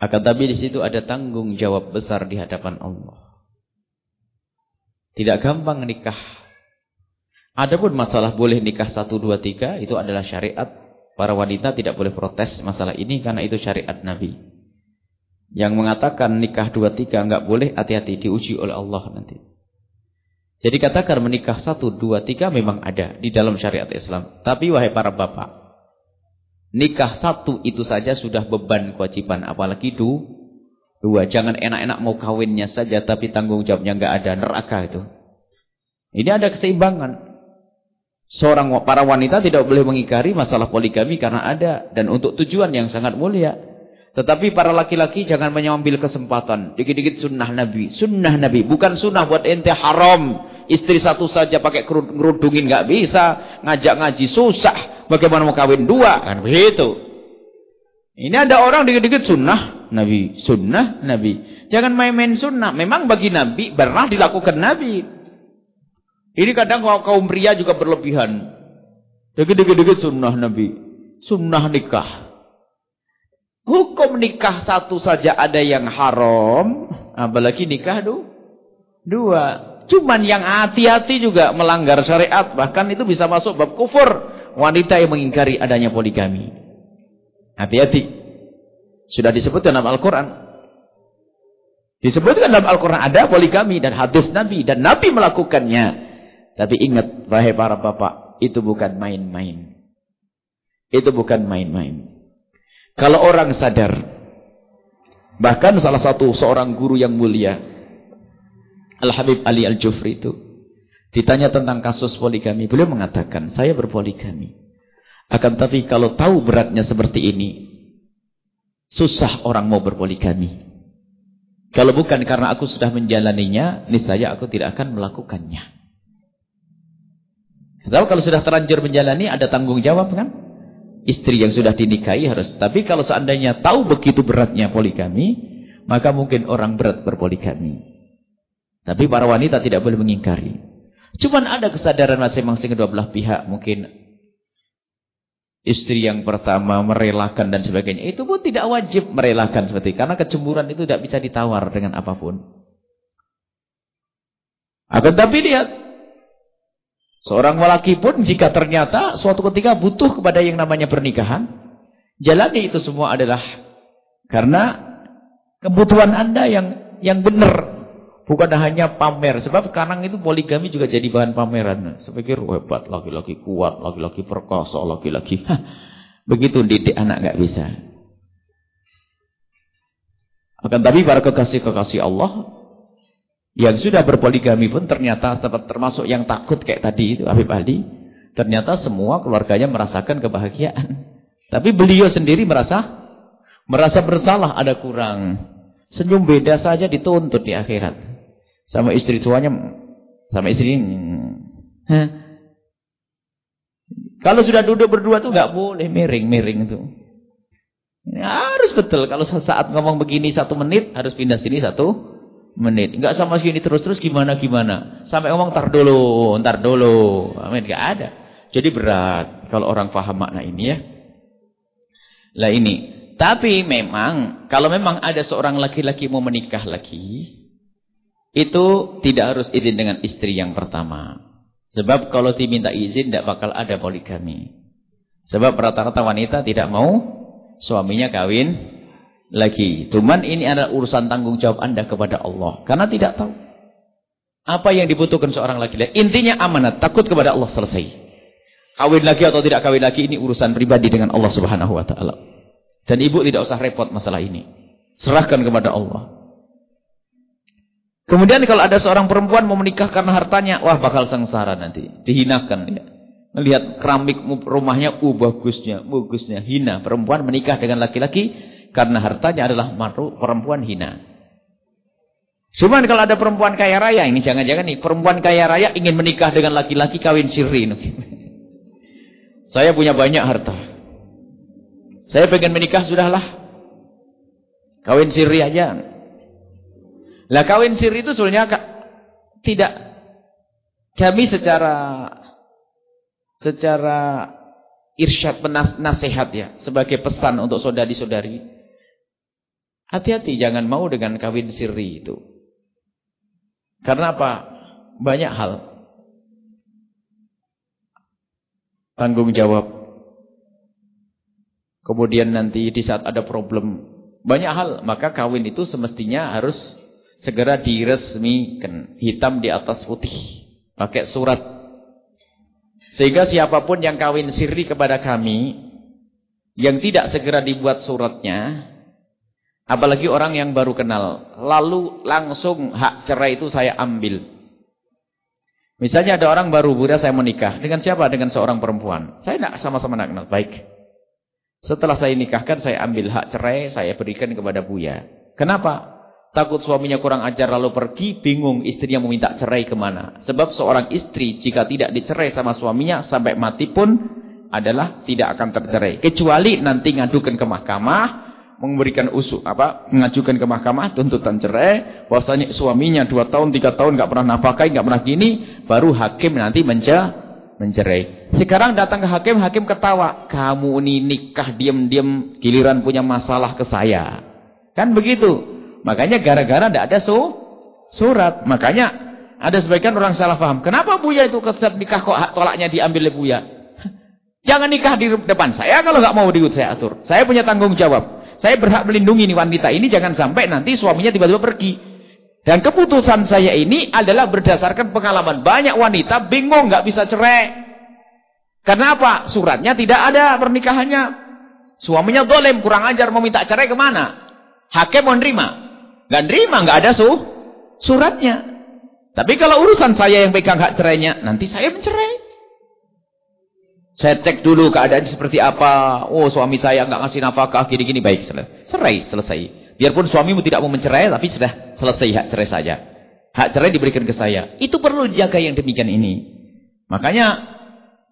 Speaker 1: Akan tapi di situ ada tanggung jawab besar di hadapan Allah. Tidak gampang nikah. Adapun masalah boleh nikah satu dua tiga itu adalah syariat. Para wanita tidak boleh protes masalah ini karena itu syariat Nabi. Yang mengatakan nikah dua tiga enggak boleh, hati-hati diuji oleh Allah nanti. Jadi katakan menikah satu, dua, tiga memang ada di dalam syariat Islam. Tapi wahai para bapak, nikah satu itu saja sudah beban kewajiban, apalagi du, dua. Jangan enak-enak mau kawinnya saja, tapi tanggung jawabnya enggak ada, neraka itu. Ini ada keseimbangan. Seorang para wanita tidak boleh mengingkari masalah poligami karena ada dan untuk tujuan yang sangat mulia. Tetapi para laki-laki jangan mengambil kesempatan. Dikit-dikit sunnah Nabi. Sunnah Nabi. Bukan sunnah buat ente haram. Istri satu saja pakai kerudungin nggak bisa. Ngajak ngaji susah. Bagaimana mau kawin dua? Kan begitu. Ini ada orang dikit-dikit sunnah Nabi. Sunnah Nabi. Jangan main-main sunnah. Memang bagi Nabi pernah dilakukan Nabi. Ini kadang kaum pria juga berlebihan. Dikit-dikit sunnah Nabi. Sunnah nikah. Hukum nikah satu saja ada yang haram, apalagi nikah du, dua. Cuman yang hati-hati juga melanggar syariat, bahkan itu bisa masuk bab kufur. Wanita yang mengingkari adanya poligami. Hati-hati. Sudah disebutkan dalam Al-Quran. Disebutkan dalam Al-Quran ada poligami dan hadis Nabi. Dan Nabi melakukannya. Tapi ingat, wahai para bapak, itu bukan main-main. Itu bukan main-main. Kalau orang sadar, bahkan salah satu seorang guru yang mulia, Al-Habib Ali Al-Jufri itu, ditanya tentang kasus poligami, beliau mengatakan, saya berpoligami. Akan tapi kalau tahu beratnya seperti ini, susah orang mau berpoligami. Kalau bukan karena aku sudah menjalaninya, niscaya aku tidak akan melakukannya. Tahu kalau sudah terlanjur menjalani, ada tanggung jawab kan? Istri yang sudah dinikahi harus. Tapi kalau seandainya tahu begitu beratnya poligami, maka mungkin orang berat berpoligami. Tapi para wanita tidak boleh mengingkari. Cuman ada kesadaran masing-masing kedua belah pihak. Mungkin istri yang pertama merelakan dan sebagainya. Itu pun tidak wajib merelakan seperti. Karena kecemburuan itu tidak bisa ditawar dengan apa pun. Akan tapi lihat Seorang lelaki pun jika ternyata suatu ketika butuh kepada yang namanya pernikahan, jalani itu semua adalah karena kebutuhan Anda yang yang benar. Bukan hanya pamer. Sebab sekarang itu poligami juga jadi bahan pameran. Saya pikir hebat, laki-laki kuat, laki-laki perkasa, laki-laki. Begitu didik anak nggak bisa. Akan tapi para kekasih-kekasih Allah, yang sudah berpoligami pun ternyata termasuk yang takut kayak tadi itu Habib Ali. Ternyata semua keluarganya merasakan kebahagiaan. Tapi beliau sendiri merasa merasa bersalah ada kurang. Senyum beda saja dituntut di akhirat. Sama istri tuanya sama istri Hah? Kalau sudah duduk berdua tuh nggak boleh miring-miring itu. Harus betul. Kalau saat ngomong begini satu menit harus pindah sini satu menit. Enggak sama segini terus-terus gimana-gimana. Sampai ngomong tar dulu, ntar dulu. Amin, enggak ada. Jadi berat kalau orang paham makna ini ya. Lah ini. Tapi memang kalau memang ada seorang laki-laki mau menikah lagi, itu tidak harus izin dengan istri yang pertama. Sebab kalau diminta izin tidak bakal ada poligami. Sebab rata-rata wanita tidak mau suaminya kawin lagi. Cuman ini adalah urusan tanggung jawab anda kepada Allah. Karena tidak tahu. Apa yang dibutuhkan seorang laki-laki. Intinya amanat. Takut kepada Allah selesai. Kawin lagi atau tidak kawin lagi. Ini urusan pribadi dengan Allah subhanahu wa ta'ala. Dan ibu tidak usah repot masalah ini. Serahkan kepada Allah. Kemudian kalau ada seorang perempuan mau menikah karena hartanya. Wah bakal sengsara nanti. Dihinakan dia. Melihat keramik rumahnya, uh bagusnya, bagusnya, hina. Perempuan menikah dengan laki-laki karena hartanya adalah perempuan hina. Cuman kalau ada perempuan kaya raya, ini jangan-jangan nih, perempuan kaya raya ingin menikah dengan laki-laki kawin siri. [laughs] Saya punya banyak harta. Saya pengen menikah, sudahlah. Kawin siri aja. Lah kawin siri itu sebenarnya tidak kami secara secara irsyad nasihat ya sebagai pesan untuk saudari-saudari hati-hati jangan mau dengan kawin siri itu. Karena apa? Banyak hal. Tanggung jawab. Kemudian nanti di saat ada problem banyak hal. Maka kawin itu semestinya harus segera diresmikan. Hitam di atas putih. Pakai surat. Sehingga siapa pun yang kawin siri kepada kami, yang tidak segera dibuat suratnya, apalagi orang yang baru kenal, lalu langsung hak cerai itu saya ambil. Misalnya ada orang baru, Buddha saya menikah. Dengan siapa? Dengan seorang perempuan. Saya tidak sama-sama nak kenal. Baik. Setelah saya nikahkan, saya ambil hak cerai, saya berikan kepada Buya. Kenapa? Takut suaminya kurang ajar lalu pergi, bingung istrinya meminta cerai ke mana. Sebab seorang istri jika tidak dicerai sama suaminya sampai mati pun adalah tidak akan tercerai. Kecuali nanti ngadukan ke mahkamah, memberikan usul apa mengajukan ke mahkamah tuntutan cerai bahwasanya suaminya dua tahun tiga tahun nggak pernah nafkahi nggak pernah gini baru hakim nanti menja mencerai sekarang datang ke hakim hakim ketawa kamu ini nikah diam-diam giliran punya masalah ke saya kan begitu Makanya gara-gara tidak ada su surat. Makanya ada sebagian orang salah paham. Kenapa Buya itu setiap nikah kok tolaknya diambil oleh Buya? [laughs] Jangan nikah di depan saya kalau nggak mau diut saya atur. Saya punya tanggung jawab. Saya berhak melindungi nih wanita ini jangan sampai nanti suaminya tiba-tiba pergi. Dan keputusan saya ini adalah berdasarkan pengalaman. Banyak wanita bingung nggak bisa cerai. Kenapa? Suratnya tidak ada pernikahannya. Suaminya dolem, kurang ajar, mau minta cerai ke mana? Hakim mau nerima. Gak nerima, gak ada su suratnya. Tapi kalau urusan saya yang pegang hak cerainya, nanti saya mencerai. Saya cek dulu keadaan seperti apa. Oh, suami saya nggak ngasih nafkah gini-gini baik, cerai selesai. Biarpun suamimu tidak mau mencerai, tapi sudah selesai hak cerai saja. Hak cerai diberikan ke saya. Itu perlu dijaga yang demikian ini. Makanya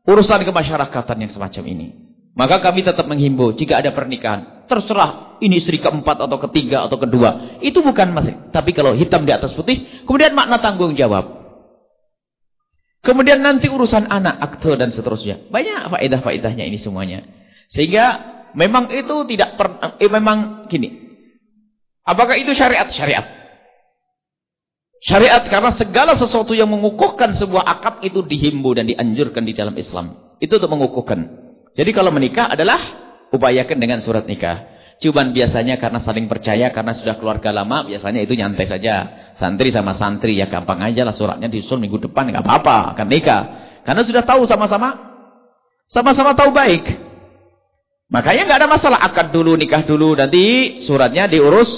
Speaker 1: urusan kemasyarakatan yang semacam ini. Maka kami tetap menghimbau jika ada pernikahan. Terserah ini istri keempat atau ketiga atau kedua. Itu bukan masih. Tapi kalau hitam di atas putih. Kemudian makna tanggung jawab. Kemudian nanti urusan anak, akte dan seterusnya. Banyak faedah-faedahnya ini semuanya. Sehingga memang itu tidak per, eh, memang gini. Apakah itu syariat? Syariat. Syariat karena segala sesuatu yang mengukuhkan sebuah akad itu dihimbau dan dianjurkan di dalam Islam. Itu untuk mengukuhkan. Jadi kalau menikah adalah upayakan dengan surat nikah. Cuman biasanya karena saling percaya, karena sudah keluarga lama, biasanya itu nyantai saja. Santri sama santri, ya gampang aja lah suratnya disusul minggu depan, nggak apa-apa, akan nikah. Karena sudah tahu sama-sama, sama-sama tahu baik. Makanya nggak ada masalah, akad dulu, nikah dulu, nanti suratnya diurus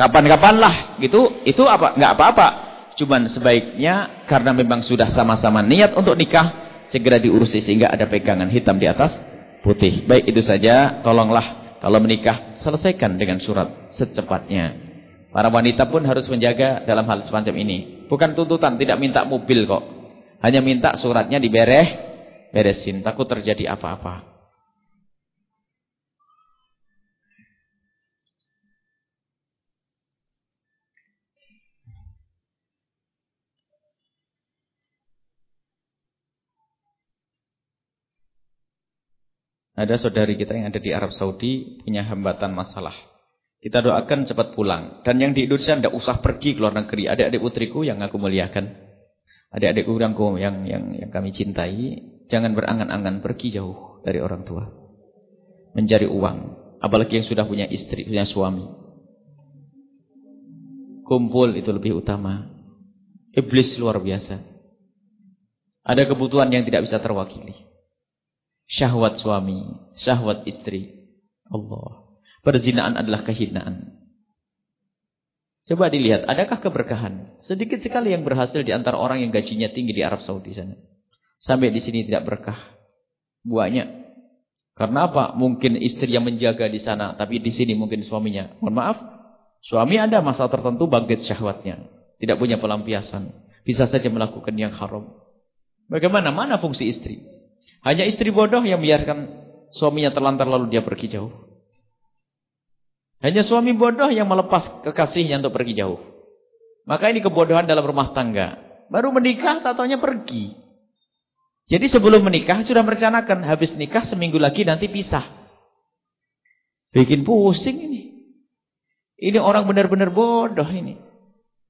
Speaker 1: kapan-kapan lah, gitu. Itu apa? Nggak apa-apa. Cuman sebaiknya karena memang sudah sama-sama niat untuk nikah, segera diurusi sehingga ada pegangan hitam di atas putih. Baik itu saja, tolonglah kalau menikah selesaikan dengan surat secepatnya. Para wanita pun harus menjaga dalam hal semacam ini. Bukan tuntutan, tidak minta mobil kok. Hanya minta suratnya dibereh, beresin. Takut terjadi apa-apa. Ada saudari kita yang ada di Arab Saudi punya hambatan masalah. Kita doakan cepat pulang. Dan yang di Indonesia tidak usah pergi ke luar negeri. Adik-adik putriku yang aku muliakan. Adik-adikku yang, yang, yang, yang kami cintai. Jangan berangan-angan pergi jauh dari orang tua. Mencari uang. Apalagi yang sudah punya istri, punya suami. Kumpul itu lebih utama. Iblis luar biasa. Ada kebutuhan yang tidak bisa terwakili syahwat suami, syahwat istri. Allah. Perzinaan adalah kehinaan. Coba dilihat, adakah keberkahan? Sedikit sekali yang berhasil di antara orang yang gajinya tinggi di Arab Saudi sana. Sampai di sini tidak berkah. Buahnya. Karena apa? Mungkin istri yang menjaga di sana, tapi di sini mungkin suaminya. Mohon maaf, suami ada masa tertentu bangkit syahwatnya. Tidak punya pelampiasan. Bisa saja melakukan yang haram. Bagaimana? Mana fungsi istri? Hanya istri bodoh yang biarkan suaminya terlantar lalu dia pergi jauh. Hanya suami bodoh yang melepas kekasihnya untuk pergi jauh. Maka ini kebodohan dalam rumah tangga. Baru menikah, tatanya pergi. Jadi sebelum menikah sudah merencanakan. Habis nikah seminggu lagi nanti pisah. Bikin pusing ini. Ini orang benar-benar bodoh ini.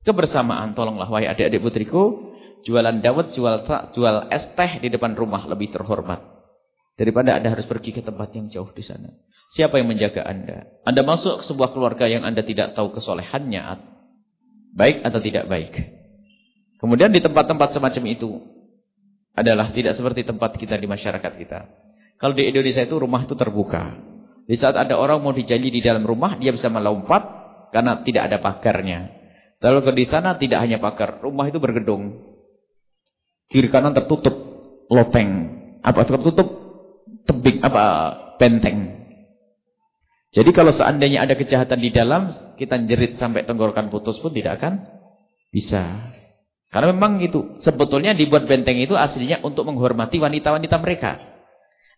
Speaker 1: Kebersamaan, tolonglah wahai adik-adik putriku. Jualan dawet, jual jual es teh di depan rumah lebih terhormat. Daripada Anda harus pergi ke tempat yang jauh di sana. Siapa yang menjaga Anda? Anda masuk ke sebuah keluarga yang Anda tidak tahu kesolehannya. Baik atau tidak baik. Kemudian di tempat-tempat semacam itu. Adalah tidak seperti tempat kita di masyarakat kita. Kalau di Indonesia itu rumah itu terbuka. Di saat ada orang mau dijanji di dalam rumah, dia bisa melompat karena tidak ada pagarnya. Lalu ke di sana tidak hanya pagar, rumah itu bergedung. Kiri kanan tertutup loteng. Apa tertutup tebing apa benteng. Jadi kalau seandainya ada kejahatan di dalam, kita jerit sampai tenggorokan putus pun tidak akan bisa. Karena memang itu, sebetulnya dibuat benteng itu aslinya untuk menghormati wanita-wanita mereka.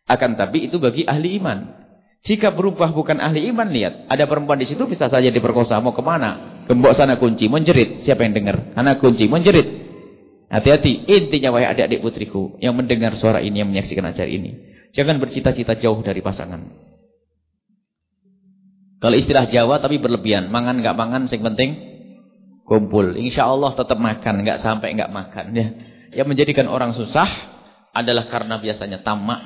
Speaker 1: Akan tapi itu bagi ahli iman. Jika berubah bukan ahli iman, lihat. Ada perempuan di situ bisa saja diperkosa. Mau ke mana? Gembok sana kunci, menjerit. Siapa yang dengar? Anak kunci, menjerit. Hati-hati. Intinya wahai adik-adik putriku. Yang mendengar suara ini, yang menyaksikan acara ini. Jangan bercita-cita jauh dari pasangan. Kalau istilah Jawa tapi berlebihan. Mangan nggak mangan, yang penting kumpul. Insya Allah tetap makan, nggak sampai nggak makan. Ya. Yang menjadikan orang susah adalah karena biasanya tamak,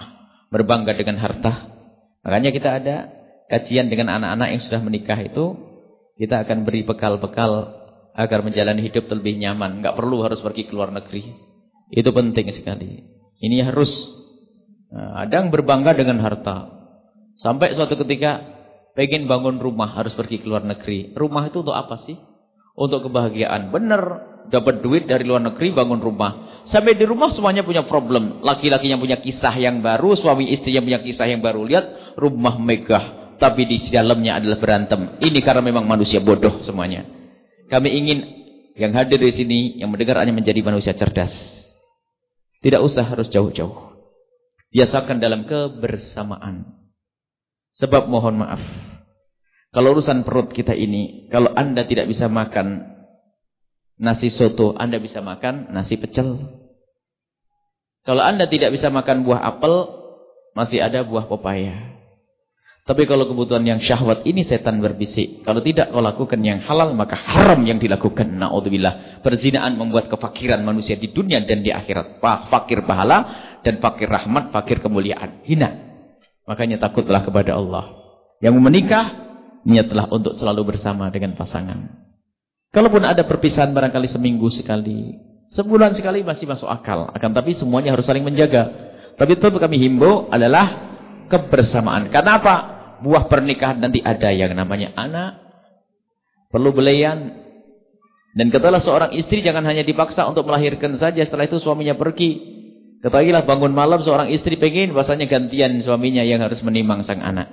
Speaker 1: berbangga dengan harta. Makanya kita ada kajian dengan anak-anak yang sudah menikah itu, kita akan beri bekal-bekal agar menjalani hidup lebih nyaman. Nggak perlu harus pergi ke luar negeri. Itu penting sekali. Ini harus. Nah, ada yang berbangga dengan harta. Sampai suatu ketika Pengen bangun rumah harus pergi ke luar negeri. Rumah itu untuk apa sih? Untuk kebahagiaan. Benar. Dapat duit dari luar negeri bangun rumah. Sampai di rumah semuanya punya problem. Laki-lakinya punya kisah yang baru. Suami istri yang punya kisah yang baru. Lihat rumah megah. Tapi di dalamnya adalah berantem. Ini karena memang manusia bodoh semuanya. Kami ingin yang hadir di sini. Yang mendengar hanya menjadi manusia cerdas. Tidak usah harus jauh-jauh. Biasakan dalam kebersamaan. Sebab mohon maaf. Kalau urusan perut kita ini, kalau anda tidak bisa makan nasi soto, anda bisa makan nasi pecel. Kalau anda tidak bisa makan buah apel, masih ada buah pepaya. Tapi kalau kebutuhan yang syahwat ini setan berbisik. Kalau tidak kau lakukan yang halal, maka haram yang dilakukan. Na'udzubillah. Perzinaan membuat kefakiran manusia di dunia dan di akhirat. Fakir pahala dan fakir rahmat, fakir kemuliaan. Hina. Makanya takutlah kepada Allah. Yang menikah, niatlah untuk selalu bersama dengan pasangan. Kalaupun ada perpisahan barangkali seminggu sekali, sebulan sekali masih masuk akal. Akan tapi semuanya harus saling menjaga. Tapi tetap kami himbau adalah kebersamaan. Karena apa? Buah pernikahan nanti ada yang namanya anak, perlu belayan. Dan katalah seorang istri jangan hanya dipaksa untuk melahirkan saja, setelah itu suaminya pergi. Ketahuilah bangun malam seorang istri pengen bahasanya gantian suaminya yang harus menimang sang anak.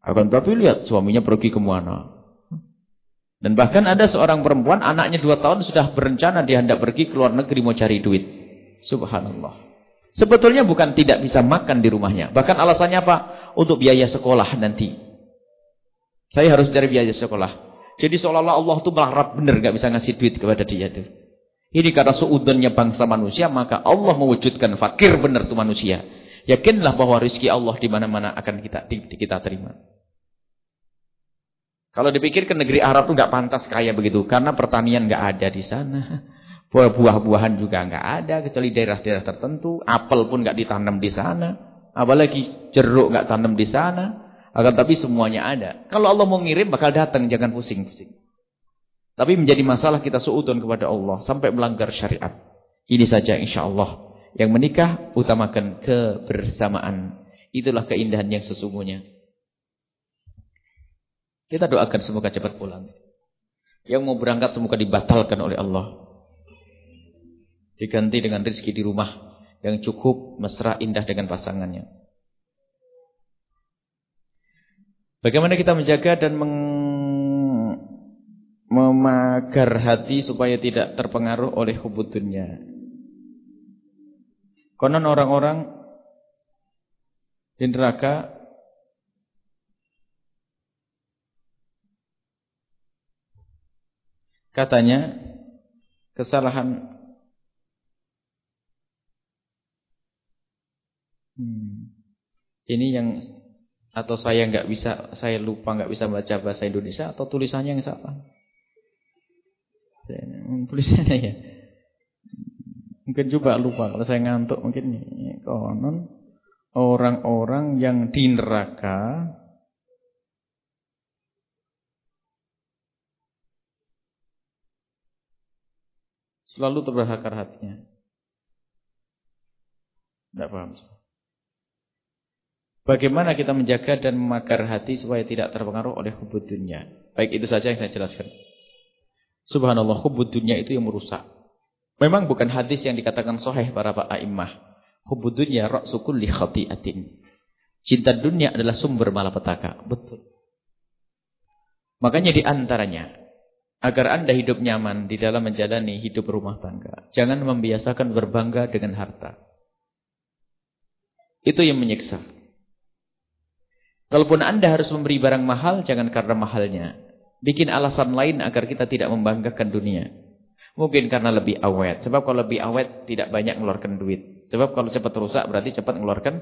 Speaker 1: Akan tapi lihat suaminya pergi ke mana. Dan bahkan ada seorang perempuan anaknya dua tahun sudah berencana dia hendak pergi ke luar negeri mau cari duit. Subhanallah. Sebetulnya bukan tidak bisa makan di rumahnya. Bahkan alasannya apa? Untuk biaya sekolah nanti. Saya harus cari biaya sekolah. Jadi seolah-olah Allah itu melarap benar gak bisa ngasih duit kepada dia tuh. Ini karena seudunnya bangsa manusia, maka Allah mewujudkan fakir benar itu manusia. Yakinlah bahwa rezeki Allah di mana-mana akan kita kita terima. Kalau dipikir ke negeri Arab itu nggak pantas kaya begitu, karena pertanian nggak ada di sana. [laughs] Buah-buahan juga nggak ada, kecuali daerah-daerah tertentu. Apel pun nggak ditanam di sana. Apalagi jeruk nggak tanam di sana. Akan tapi semuanya ada. Kalau Allah mau ngirim bakal datang, jangan pusing-pusing. Tapi menjadi masalah kita suudon kepada Allah sampai melanggar syariat. Ini saja insya Allah. Yang menikah utamakan kebersamaan. Itulah keindahan yang sesungguhnya. Kita doakan semoga cepat pulang. Yang mau berangkat semoga dibatalkan oleh Allah. Diganti dengan rezeki di rumah. yang cukup mesra indah dengan pasangannya. Bagaimana kita menjaga dan meng memagar hati supaya tidak terpengaruh oleh hubud dunia. Konon orang-orang di neraka katanya kesalahan hmm, ini yang atau saya nggak bisa saya lupa nggak bisa baca bahasa Indonesia atau tulisannya yang salah tulisannya ya mungkin coba lupa kalau saya ngantuk mungkin konon orang-orang yang di neraka Selalu terbakar hatinya. Tidak paham. Bagaimana kita menjaga dan memakar hati supaya tidak terpengaruh oleh hubud. Baik itu saja yang saya jelaskan. Subhanallah hubud dunia itu yang merusak. Memang bukan hadis yang dikatakan soheh para pak a'immah. Hubud dunia raksukul li khati'atin. Cinta dunia adalah sumber malapetaka. Betul. Makanya di antaranya Agar anda hidup nyaman di dalam menjalani hidup rumah tangga. Jangan membiasakan berbangga dengan harta. Itu yang menyiksa. Kalaupun anda harus memberi barang mahal, jangan karena mahalnya. Bikin alasan lain agar kita tidak membanggakan dunia. Mungkin karena lebih awet. Sebab kalau lebih awet, tidak banyak mengeluarkan duit. Sebab kalau cepat rusak, berarti cepat mengeluarkan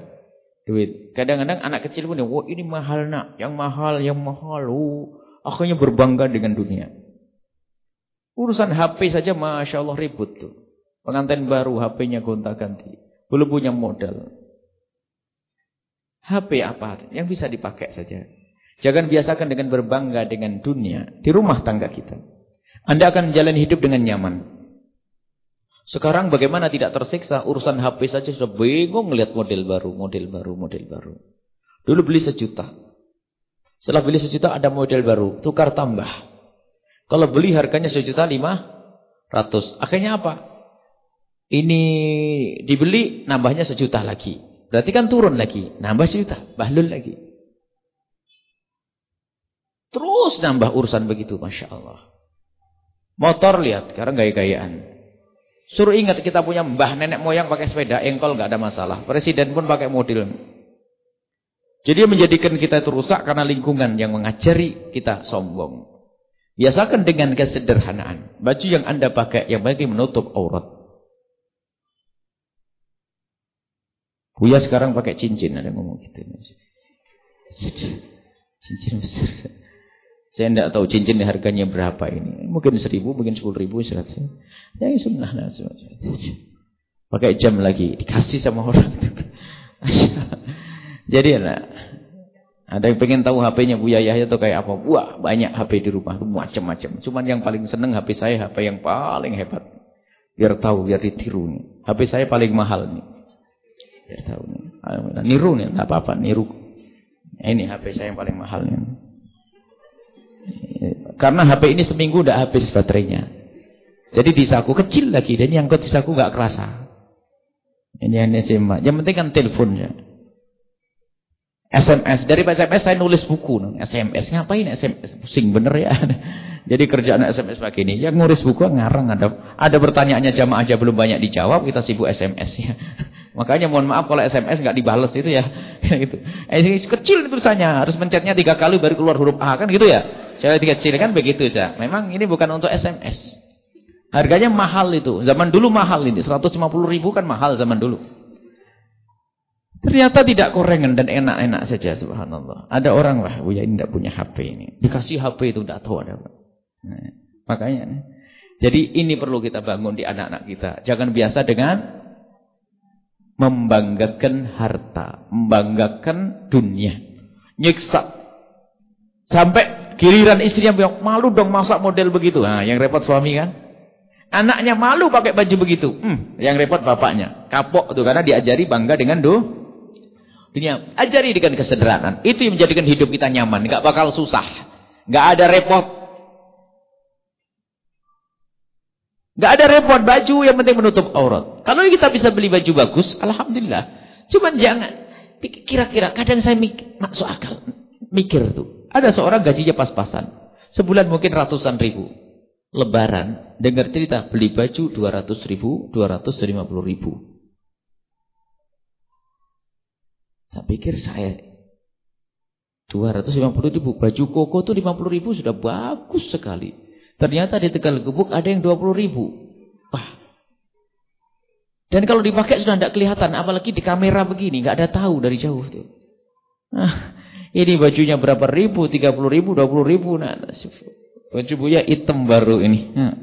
Speaker 1: duit. Kadang-kadang anak kecil pun, wah ini mahal nak. Yang mahal, yang mahal. Oh, akhirnya berbangga dengan dunia. Urusan HP saja Masya Allah ribut tuh. Pengantin baru HP-nya gonta-ganti. Belum punya modal. HP apa? Yang bisa dipakai saja. Jangan biasakan dengan berbangga dengan dunia. Di rumah tangga kita. Anda akan menjalani hidup dengan nyaman. Sekarang bagaimana tidak tersiksa urusan HP saja sudah bingung melihat model baru, model baru, model baru. Dulu beli sejuta. Setelah beli sejuta ada model baru, tukar tambah. Kalau beli harganya sejuta lima ratus. Akhirnya apa? Ini dibeli nambahnya sejuta lagi. Berarti kan turun lagi. Nambah sejuta. Bahlul lagi. Terus nambah urusan begitu. Masya Allah. Motor lihat. Sekarang gaya-gayaan. Suruh ingat kita punya mbah nenek moyang pakai sepeda engkol nggak ada masalah. Presiden pun pakai mobil. Jadi menjadikan kita itu rusak karena lingkungan yang mengajari kita sombong. Biasakan dengan kesederhanaan. Baju yang anda pakai yang bagi menutup aurat. Buya sekarang pakai cincin. Ada ngomong gitu. Cincin besar. Saya tidak tahu cincin harganya berapa ini. Mungkin seribu, mungkin sepuluh ribu. Seratus. Ya sunnah. Pakai jam lagi. Dikasih sama orang. [laughs] Jadi lah. Ada yang pengen tahu HP-nya Bu Yahya itu kayak apa? Wah, banyak HP di rumah, macam-macam. Cuman yang paling seneng HP saya, HP yang paling hebat. Biar tahu, biar ditiru nih. HP saya paling mahal nih. Biar tahu nih. Niru nih, enggak apa-apa, niru. Ini HP saya yang paling mahal nih. Karena HP ini seminggu udah habis baterainya. Jadi di saku kecil lagi dan yang di saku nggak kerasa. Ini yang SMA. Yang penting kan teleponnya. SMS. Dari SMS saya nulis buku. SMS. Ngapain SMS? Pusing bener ya. [laughs] Jadi kerjaan SMS begini. Ya ngurus buku ngarang. Ada ada pertanyaannya jamaah aja belum banyak dijawab. Kita sibuk SMS ya. [laughs] Makanya mohon maaf kalau SMS nggak dibales itu ya. [laughs] gitu. Eh, kecil tulisannya. Harus mencetnya tiga kali baru keluar huruf A. Kan gitu ya. Saya tiga kecil kan begitu ya. Memang ini bukan untuk SMS. Harganya mahal itu. Zaman dulu mahal ini. 150 ribu kan mahal zaman dulu. Ternyata tidak korengan dan enak-enak saja subhanallah. Ada orang wah, Buya ini tidak punya HP ini. Dikasih HP itu tidak tahu ada apa. Nah, makanya jadi ini perlu kita bangun di anak-anak kita. Jangan biasa dengan membanggakan harta, membanggakan dunia. Nyiksa. Sampai giliran istrinya bilang, malu dong masak model begitu. Nah, yang repot suami kan? Anaknya malu pakai baju begitu. Hmm, yang repot bapaknya. Kapok tuh karena diajari bangga dengan do Dunia, ajari dengan kesederhanaan. Itu yang menjadikan hidup kita nyaman. Gak bakal susah. Gak ada repot. Gak ada repot. Baju yang penting menutup aurat. Kalau kita bisa beli baju bagus, Alhamdulillah. Cuman jangan, kira-kira kadang saya mikir, masuk akal. Mikir tuh. Ada seorang gajinya pas-pasan. Sebulan mungkin ratusan ribu. Lebaran, dengar cerita, beli baju 200 ribu, 250 ribu. Tak pikir saya 250 ribu. Baju koko tuh 50 ribu sudah bagus sekali. Ternyata di Tegal Gebuk ada yang 20 ribu. Wah. Dan kalau dipakai sudah tidak kelihatan. Apalagi di kamera begini. nggak ada tahu dari jauh tuh. Nah, ini bajunya berapa ribu? 30 ribu, 20 ribu. Nah, baju Buya hitam baru ini. Nah.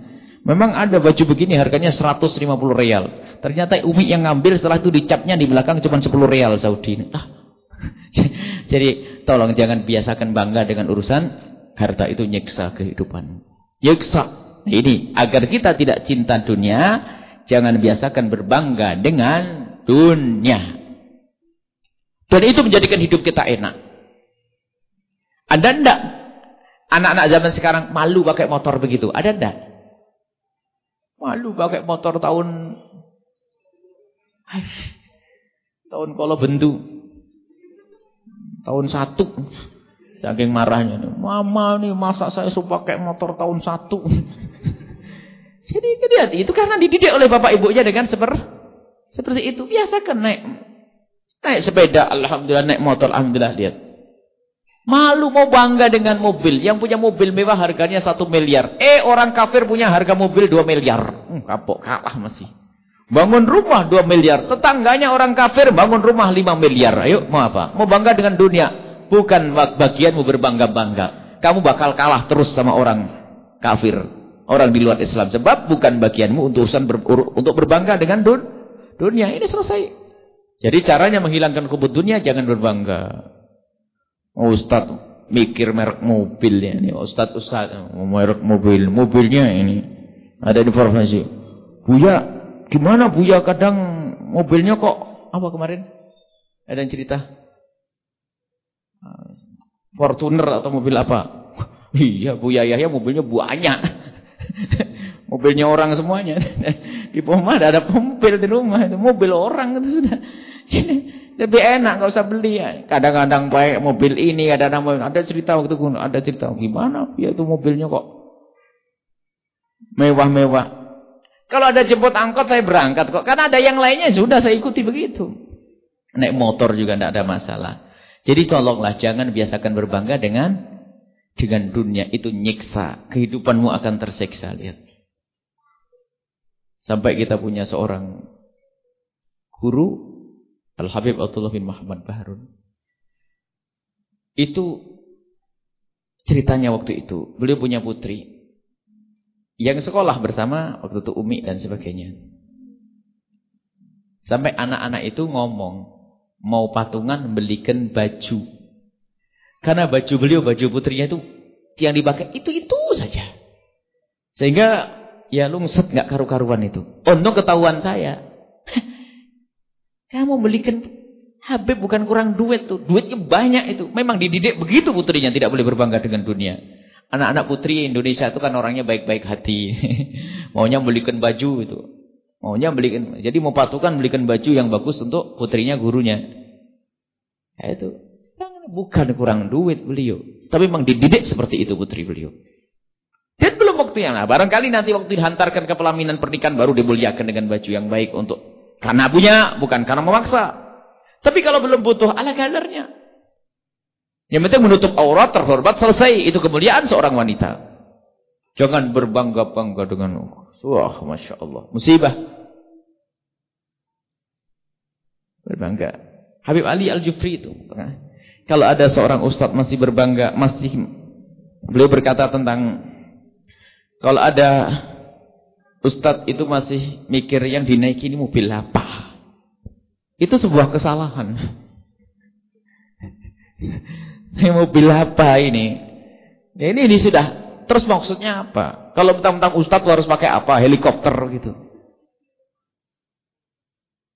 Speaker 1: Memang ada baju begini harganya 150 real. Ternyata Umi yang ngambil setelah itu dicapnya di belakang cuma 10 real Saudi. Ah. [laughs] Jadi tolong jangan biasakan bangga dengan urusan harta itu nyeksa kehidupan. Nyeksa. Ini agar kita tidak cinta dunia, jangan biasakan berbangga dengan dunia. Dan itu menjadikan hidup kita enak. Ada enggak anak-anak zaman sekarang malu pakai motor begitu? Ada enggak? Malu pakai motor tahun tahun kalau bentuk tahun satu. Saking marahnya. Mama nih masa saya suka pakai motor tahun satu. Jadi lihat itu karena dididik oleh bapak ibunya dengan seper, seperti itu. Biasakan naik naik sepeda, alhamdulillah naik motor, alhamdulillah lihat. Malu mau bangga dengan mobil. Yang punya mobil mewah harganya satu miliar. Eh orang kafir punya harga mobil dua miliar. Hmm, kapok kalah masih. Bangun rumah 2 miliar. Tetangganya orang kafir bangun rumah 5 miliar. Ayo mau apa? Mau bangga dengan dunia. Bukan bagianmu berbangga-bangga. Kamu bakal kalah terus sama orang kafir. Orang di luar Islam. Sebab bukan bagianmu untuk urusan ber, untuk berbangga dengan dun, dunia. Ini selesai. Jadi caranya menghilangkan kubut dunia jangan berbangga. Ustaz mikir merek mobilnya ini. Ustaz Ustaz merek mobil. Mobilnya ini. Ada informasi. Buya Gimana Buya kadang mobilnya kok apa kemarin? Ada yang cerita? Fortuner atau mobil apa? [laughs] iya Buya Yahya mobilnya banyak. [laughs] mobilnya orang semuanya. [laughs] di rumah ada, ada mobil di rumah itu mobil orang itu sudah. Lebih enak nggak usah beli ya. Kadang-kadang baik mobil ini ada nama ada cerita waktu itu ada cerita gimana ya itu mobilnya kok mewah-mewah. Kalau ada jemput angkot saya berangkat kok. Karena ada yang lainnya sudah saya ikuti begitu. Naik motor juga tidak ada masalah. Jadi tolonglah jangan biasakan berbangga dengan dengan dunia itu nyiksa. Kehidupanmu akan tersiksa. Lihat. Sampai kita punya seorang guru Al-Habib Abdullah bin Muhammad Baharun. Itu ceritanya waktu itu. Beliau punya putri yang sekolah bersama waktu itu Umi dan sebagainya. Sampai anak-anak itu ngomong mau patungan belikan baju. Karena baju beliau, baju putrinya itu yang dipakai itu-itu saja. Sehingga ya lungset nggak karu-karuan itu. Untung ketahuan saya. [laughs] Kamu belikan Habib bukan kurang duit tuh. Duitnya banyak itu. Memang dididik begitu putrinya tidak boleh berbangga dengan dunia. Anak-anak putri Indonesia itu kan orangnya baik-baik hati. [laughs] Maunya belikan baju itu. Maunya belikan. Jadi mau patukan belikan baju yang bagus untuk putrinya gurunya. Ya itu. Bukan kurang duit beliau. Tapi memang dididik seperti itu putri beliau. Dan belum waktunya. Nah, barangkali nanti waktu dihantarkan ke pelaminan pernikahan baru dimuliakan dengan baju yang baik untuk karena punya, bukan karena memaksa. Tapi kalau belum butuh, ala kadarnya. Yang penting menutup aurat terhormat selesai. Itu kemuliaan seorang wanita. Jangan berbangga-bangga dengan wah Masya Allah. Musibah. Berbangga. Habib Ali Al-Jufri itu. Kalau ada seorang ustadz masih berbangga. masih Beliau berkata tentang. Kalau ada ustadz itu masih mikir yang dinaiki ini mobil apa. Itu sebuah kesalahan. Ini mobil apa ini? Ya, ini, ini sudah. Terus maksudnya apa? Kalau tentang ustadz harus pakai apa? Helikopter gitu.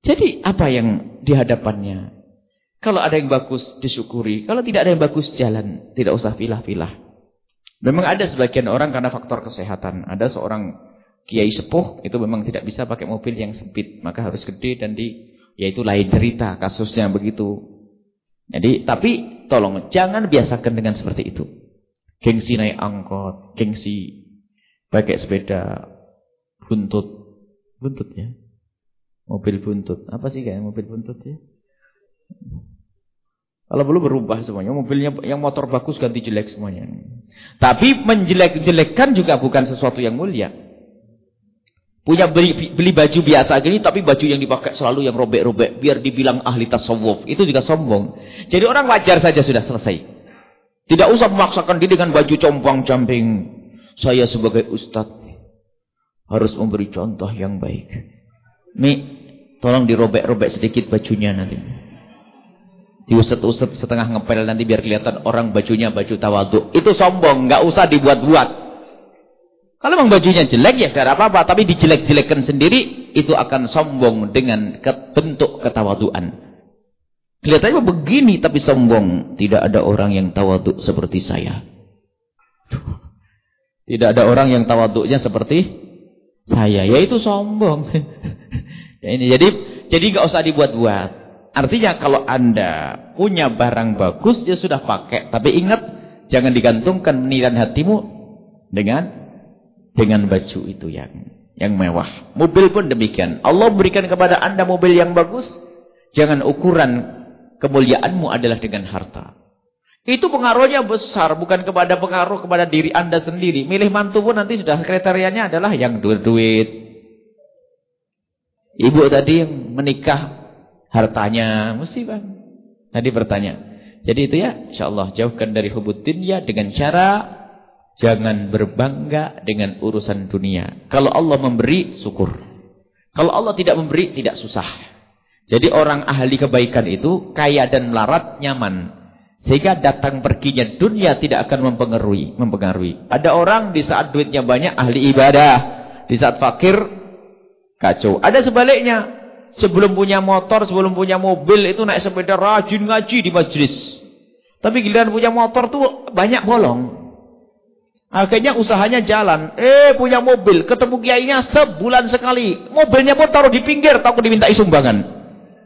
Speaker 1: Jadi apa yang di hadapannya? Kalau ada yang bagus disyukuri. Kalau tidak ada yang bagus jalan. Tidak usah pilah-pilah. Memang ada sebagian orang karena faktor kesehatan. Ada seorang kiai sepuh itu memang tidak bisa pakai mobil yang sempit, maka harus gede dan di yaitu lain cerita kasusnya begitu. Jadi tapi tolong jangan biasakan dengan seperti itu. Gengsi naik angkot, gengsi pakai sepeda buntut. Buntut ya. Mobil buntut. Apa sih kayak mobil buntut ya? Kalau belum berubah semuanya, mobilnya yang motor bagus ganti jelek semuanya. Tapi menjelek-jelekkan juga bukan sesuatu yang mulia. Punya beli, beli baju biasa gini, tapi baju yang dipakai selalu yang robek-robek, biar dibilang ahli tasawuf. Itu juga sombong. Jadi orang wajar saja sudah selesai. Tidak usah memaksakan diri dengan baju compang-camping. Saya sebagai ustadz harus memberi contoh yang baik. Mi, tolong dirobek-robek sedikit bajunya nanti. Diusut-usut setengah ngepel nanti biar kelihatan orang bajunya baju tawaduk. Itu sombong, nggak usah dibuat-buat. Kalau memang bajunya jelek ya tidak apa-apa, tapi dijelek-jelekkan sendiri itu akan sombong dengan bentuk ketawaduan. Kelihatannya begini tapi sombong. Tidak ada orang yang tawaduk seperti saya. Tidak ada orang yang tawaduknya seperti saya, yaitu sombong. [laughs] ya ini jadi jadi nggak usah dibuat-buat. Artinya kalau Anda punya barang bagus ya sudah pakai, tapi ingat jangan digantungkan penilaian hatimu dengan dengan baju itu yang yang mewah. Mobil pun demikian. Allah berikan kepada anda mobil yang bagus. Jangan ukuran kemuliaanmu adalah dengan harta. Itu pengaruhnya besar. Bukan kepada pengaruh kepada diri anda sendiri. Milih mantu pun nanti sudah kriterianya adalah yang duit-duit. Ibu tadi yang menikah hartanya. Musibah. Tadi bertanya. Jadi itu ya. InsyaAllah jauhkan dari hubud dunia dengan cara Jangan berbangga dengan urusan dunia. Kalau Allah memberi, syukur. Kalau Allah tidak memberi, tidak susah. Jadi orang ahli kebaikan itu kaya dan melarat nyaman. Sehingga datang perginya dunia tidak akan mempengaruhi. mempengaruhi. Ada orang di saat duitnya banyak ahli ibadah. Di saat fakir kacau. Ada sebaliknya. Sebelum punya motor, sebelum punya mobil itu naik sepeda rajin ngaji di majlis. Tapi giliran punya motor tuh banyak bolong. Akhirnya usahanya jalan. Eh punya mobil. Ketemu kiainya sebulan sekali. Mobilnya pun taruh di pinggir. Takut dimintai sumbangan.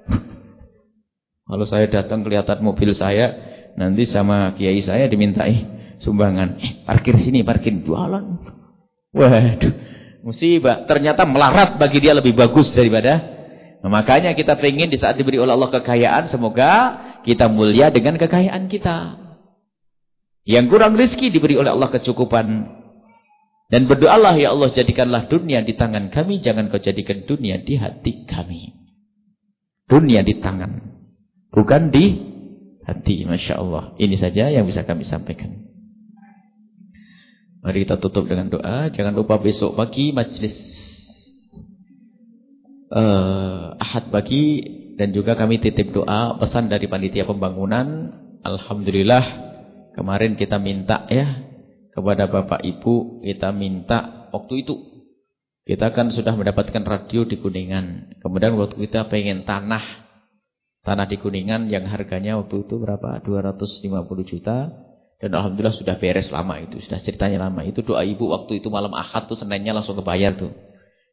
Speaker 1: [laughs] Kalau saya datang kelihatan mobil saya. Nanti sama kiai saya dimintai sumbangan. Eh parkir sini. Parkir jualan. Waduh. Musibah. Ternyata melarat bagi dia lebih bagus daripada. Nah, makanya kita pengen di saat diberi oleh Allah kekayaan. Semoga kita mulia dengan kekayaan kita. Yang kurang rezeki diberi oleh Allah kecukupan. Dan berdoalah ya Allah jadikanlah dunia di tangan kami. Jangan kau jadikan dunia di hati kami. Dunia di tangan. Bukan di hati. Masya Allah. Ini saja yang bisa kami sampaikan. Mari kita tutup dengan doa. Jangan lupa besok pagi majlis uh, ahad pagi. Dan juga kami titip doa pesan dari panitia pembangunan. Alhamdulillah. Kemarin kita minta ya kepada Bapak Ibu, kita minta waktu itu. Kita kan sudah mendapatkan radio di Kuningan. Kemudian waktu kita pengen tanah. Tanah di Kuningan yang harganya waktu itu berapa? 250 juta. Dan Alhamdulillah sudah beres lama itu. Sudah ceritanya lama. Itu doa ibu waktu itu malam ahad tuh Seninnya langsung kebayar tuh.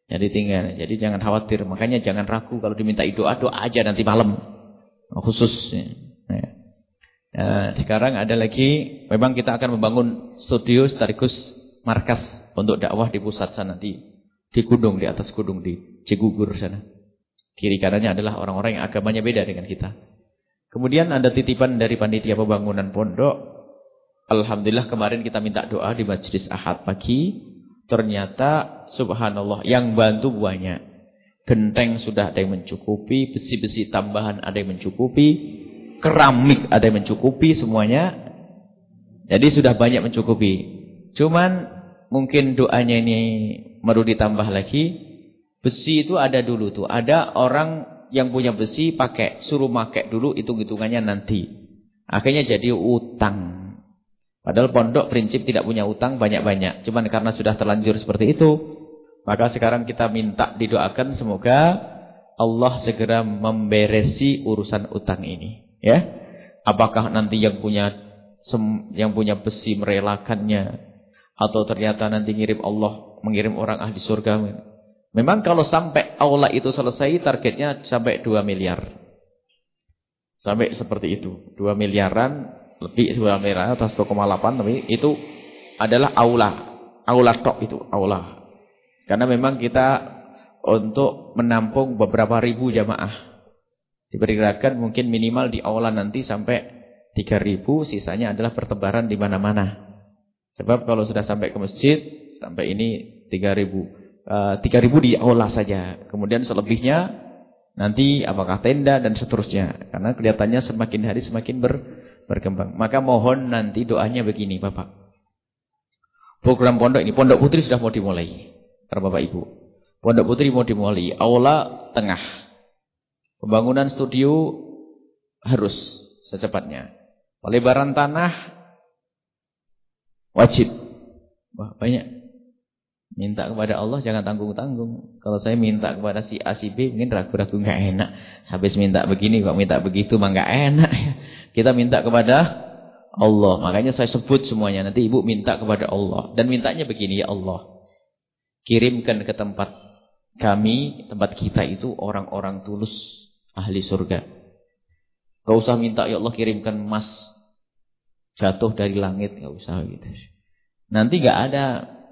Speaker 1: Jadi tinggal. Jadi jangan khawatir. Makanya jangan ragu kalau diminta doa, doa aja nanti malam. Khusus. Ya. Sekarang ada lagi, memang kita akan membangun studio sekaligus markas untuk dakwah di pusat sana di di gunung di atas gunung di Cigugur sana. Kiri kanannya adalah orang-orang yang agamanya beda dengan kita. Kemudian ada titipan dari panitia pembangunan pondok. Alhamdulillah kemarin kita minta doa di majlis Ahad pagi. Ternyata subhanallah yang bantu banyak. Genteng sudah ada yang mencukupi, besi-besi tambahan ada yang mencukupi keramik ada yang mencukupi semuanya. Jadi sudah banyak mencukupi. Cuman mungkin doanya ini perlu ditambah lagi. Besi itu ada dulu tuh. Ada orang yang punya besi pakai, suruh pakai dulu hitung-hitungannya nanti. Akhirnya jadi utang. Padahal pondok prinsip tidak punya utang banyak-banyak. Cuman karena sudah terlanjur seperti itu. Maka sekarang kita minta didoakan semoga Allah segera memberesi urusan utang ini. Ya. Apakah nanti yang punya yang punya besi merelakannya atau ternyata nanti ngirim Allah mengirim orang ahli surga. Memang kalau sampai aula itu selesai targetnya sampai 2 miliar. Sampai seperti itu. 2 miliaran lebih 2 miliar atas 1,8 tapi itu adalah aula. Aula tok itu, aula. Karena memang kita untuk menampung beberapa ribu jamaah. Diperkirakan mungkin minimal di aula nanti sampai 3000, sisanya adalah pertebaran di mana-mana. Sebab kalau sudah sampai ke masjid, sampai ini 3000. Uh, 3000 di aula saja. Kemudian selebihnya nanti apakah tenda dan seterusnya. Karena kelihatannya semakin hari semakin ber, berkembang. Maka mohon nanti doanya begini Bapak. Program pondok ini, pondok putri sudah mau dimulai. Para Bapak Ibu. Pondok putri mau dimulai. Aula tengah. Pembangunan studio harus secepatnya. Pelebaran tanah Wajib. Wah, banyak. Minta kepada Allah jangan tanggung-tanggung. Kalau saya minta kepada si A, si B mungkin ragu-ragu nggak enak. Habis minta begini kok minta begitu mah nggak enak. Kita minta kepada Allah. Makanya saya sebut semuanya. Nanti ibu minta kepada Allah. Dan mintanya begini ya Allah. Kirimkan ke tempat kami, tempat kita itu orang-orang tulus ahli surga. Gak usah minta ya Allah kirimkan emas jatuh dari langit nggak usah gitu. Nanti nggak ada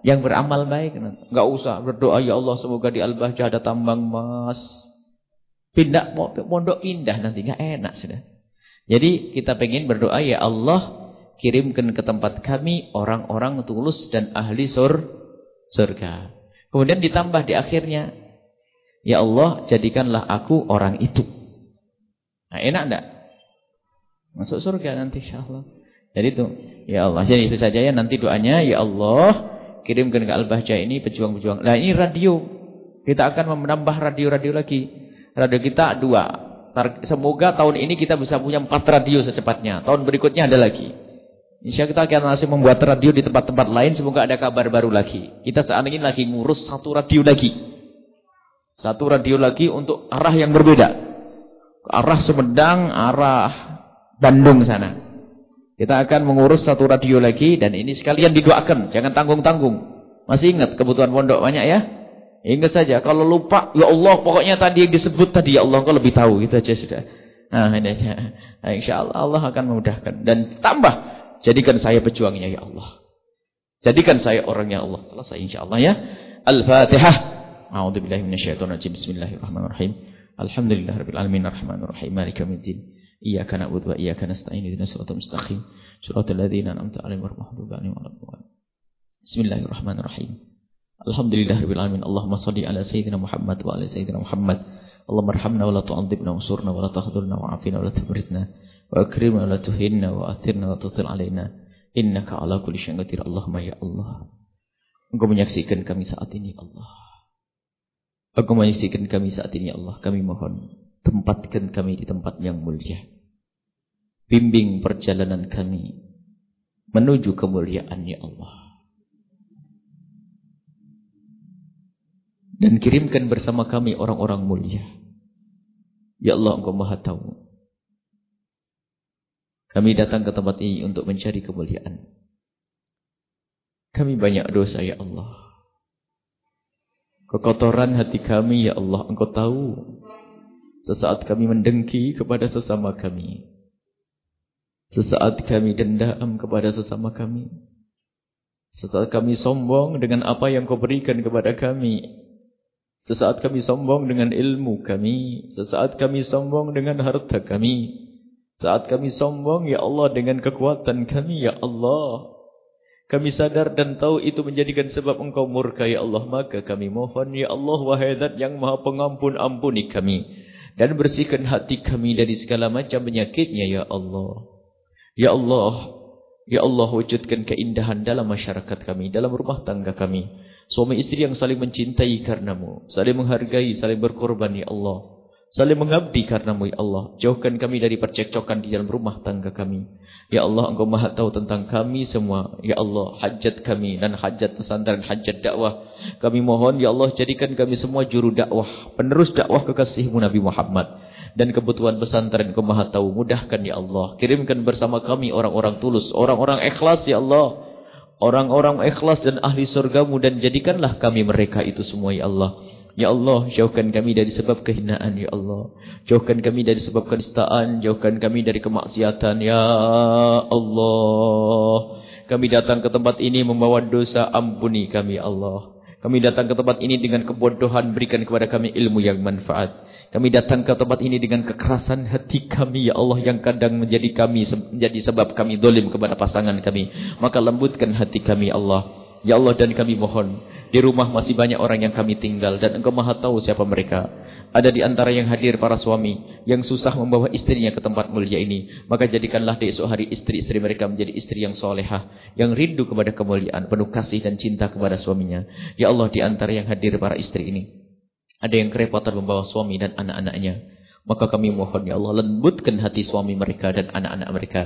Speaker 1: yang beramal baik, nggak usah berdoa ya Allah semoga di Al-Bahjah ada tambang emas. Pindah pondok pindah nanti nggak enak sudah. Jadi kita pengen berdoa ya Allah kirimkan ke tempat kami orang-orang tulus dan ahli sur surga. Kemudian ditambah di akhirnya ya Allah jadikanlah aku orang itu. Nah, enak enggak? Masuk surga nanti insyaallah. Jadi itu, ya Allah. Jadi itu saja ya nanti doanya, ya Allah, kirimkan ke Al-Bahjah ini pejuang-pejuang. Nah ini radio. Kita akan menambah radio-radio lagi. Radio kita dua. Semoga tahun ini kita bisa punya empat radio secepatnya. Tahun berikutnya ada lagi. Insya kita akan masih membuat radio di tempat-tempat lain. Semoga ada kabar baru lagi. Kita saat ini lagi ngurus satu radio lagi. Satu radio lagi untuk arah yang berbeda. Arah Sumedang, arah Bandung sana. Kita akan mengurus satu radio lagi dan ini sekalian didoakan, jangan tanggung-tanggung. Masih ingat kebutuhan pondok banyak ya? Ingat saja, kalau lupa, ya Allah, pokoknya tadi yang disebut tadi, ya Allah, kau lebih tahu, gitu aja sudah. Nah, ini aja. Nah, insya Allah, Allah akan memudahkan. Dan tambah, jadikan saya pejuangnya, ya Allah. Jadikan saya orangnya Allah. Selesai insya Allah ya. Al-Fatihah. A'udzubillahi minasyaitonirrajim. Bismillahirrahmanirrahim. Alhamdulillahirabbil alamin arrahmanirrahim. Maliki yaumiddin. Iyyaka na'budu wa iyyaka nasta'in. Ihdinas siratal mustaqim. Siratal ladzina an'amta 'alaihim ghairil maghdubi 'alaihim waladdallin. Bismillahirrahmanirrahim. Alhamdulillahirabbil alamin. Allahumma shalli ala sayyidina Muhammad wa ala sayyidina Muhammad. Allahumma arhamna wa la tu'adzibna wa la tahdhurna wa la wa akrimna wa la tuhinna wa athirna wa tutil alaina innaka ala kulli syai'in qadir. Allahumma ya Allah. Engkau menyaksikan kami saat ini Allah Engkau menyaksikan kami saat ini Allah kami mohon tempatkan kami di tempat yang mulia Bimbing perjalanan kami menuju kemuliaan ya Allah. Dan kirimkan bersama kami orang-orang mulia. Ya Allah engkau maha tahu. Kami datang ke tempat ini untuk mencari kemuliaan. Kami banyak dosa ya Allah. Kekotoran hati kami ya Allah engkau tahu. Sesaat kami mendengki kepada sesama kami. Sesaat kami dendam kepada sesama kami. Sesaat kami sombong dengan apa yang kau berikan kepada kami. Sesaat kami sombong dengan ilmu kami. Sesaat kami sombong dengan harta kami. Saat kami sombong, Ya Allah, dengan kekuatan kami, Ya Allah. Kami sadar dan tahu itu menjadikan sebab engkau murka, Ya Allah. Maka kami mohon, Ya Allah, wahai yang maha pengampun, ampuni kami. Dan bersihkan hati kami dari segala macam penyakitnya, Ya Allah. Ya Allah, Ya Allah wujudkan keindahan dalam masyarakat kami, dalam rumah tangga kami. Suami istri yang saling mencintai karenamu, saling menghargai, saling berkorban ya Allah. Saling mengabdi karenamu ya Allah. Jauhkan kami dari percekcokan di dalam rumah tangga kami. Ya Allah engkau maha tahu tentang kami semua. Ya Allah hajat kami dan hajat pesantren, hajat dakwah. Kami mohon ya Allah jadikan kami semua juru dakwah. Penerus dakwah kekasihmu Nabi Muhammad dan kebutuhan pesantren kau maha tahu. Mudahkan ya Allah. Kirimkan bersama kami orang-orang tulus, orang-orang ikhlas ya Allah. Orang-orang ikhlas dan ahli surgamu dan jadikanlah kami mereka itu semua ya Allah. Ya Allah, jauhkan kami dari sebab kehinaan ya Allah. Jauhkan kami dari sebab kenistaan, jauhkan kami dari kemaksiatan ya Allah. Kami datang ke tempat ini membawa dosa, ampuni kami Allah. Kami datang ke tempat ini dengan kebodohan, berikan kepada kami ilmu yang manfaat. Kami datang ke tempat ini dengan kekerasan hati kami, Ya Allah, yang kadang menjadi kami menjadi sebab kami dolim kepada pasangan kami. Maka lembutkan hati kami, Allah. Ya Allah, dan kami mohon, di rumah masih banyak orang yang kami tinggal, dan engkau maha tahu siapa mereka. Ada di antara yang hadir para suami, yang susah membawa istrinya ke tempat mulia ini. Maka jadikanlah di esok hari istri-istri mereka menjadi istri yang solehah, yang rindu kepada kemuliaan, penuh kasih dan cinta kepada suaminya. Ya Allah, di antara yang hadir para istri ini. Ada yang kerepotan membawa suami dan anak-anaknya. Maka kami mohon ya Allah lembutkan hati suami mereka dan anak-anak mereka.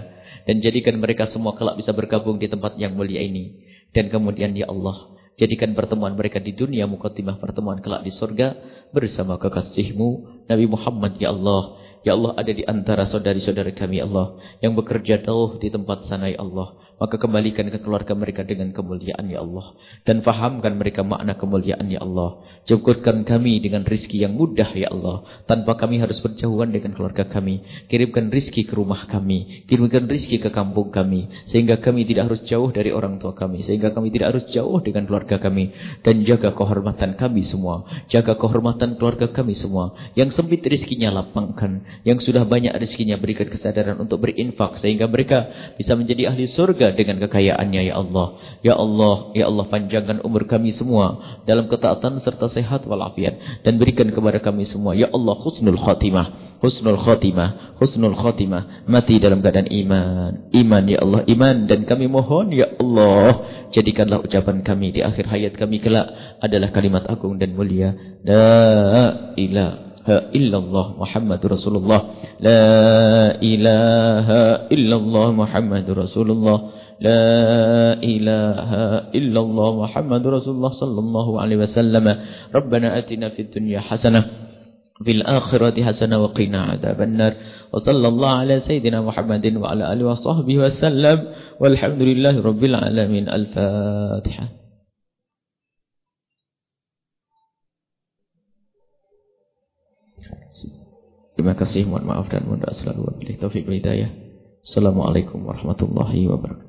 Speaker 1: Dan jadikan mereka semua kelak bisa bergabung di tempat yang mulia ini. Dan kemudian ya Allah. Jadikan pertemuan mereka di dunia mukaddimah pertemuan kelak di surga. Bersama kekasihmu Nabi Muhammad ya Allah. Ya Allah ada di antara saudari-saudara kami ya Allah. Yang bekerja jauh di tempat sana ya Allah. Maka kembalikan ke keluarga mereka dengan kemuliaan ya Allah. Dan fahamkan mereka makna kemuliaan ya Allah. Cukupkan kami dengan rizki yang mudah ya Allah. Tanpa kami harus berjauhan dengan keluarga kami. Kirimkan rizki ke rumah kami. Kirimkan rizki ke kampung kami. Sehingga kami tidak harus jauh dari orang tua kami. Sehingga kami tidak harus jauh dengan keluarga kami. Dan jaga kehormatan kami semua. Jaga kehormatan keluarga kami semua. Yang sempit rizkinya lapangkan. Yang sudah banyak rizkinya berikan kesadaran untuk berinfak. Sehingga mereka bisa menjadi ahli surga dengan kekayaannya ya Allah. Ya Allah, ya Allah panjangkan umur kami semua dalam ketaatan serta sehat walafiat dan berikan kepada kami semua ya Allah husnul khatimah. Husnul khatimah, husnul khatimah, mati dalam keadaan iman. Iman ya Allah, iman dan kami mohon ya Allah, jadikanlah ucapan kami di akhir hayat kami kelak adalah kalimat agung dan mulia. La ilaha إلا الله محمد رسول الله لا إله إلا الله محمد رسول الله لا إله إلا الله محمد رسول الله صلى الله عليه وسلم. ربنا أتنا في الدنيا حسنة في الآخرة حسنة وقنا عذاب النار. وصلى الله على سيدنا محمد وعلى آله وصحبه وسلم. والحمد لله رب العالمين. الفاتحة. Terima kasih, mohon maaf dan mohon doa selalu. Wabillahi taufiq wal hidayah. Assalamualaikum warahmatullahi wabarakatuh.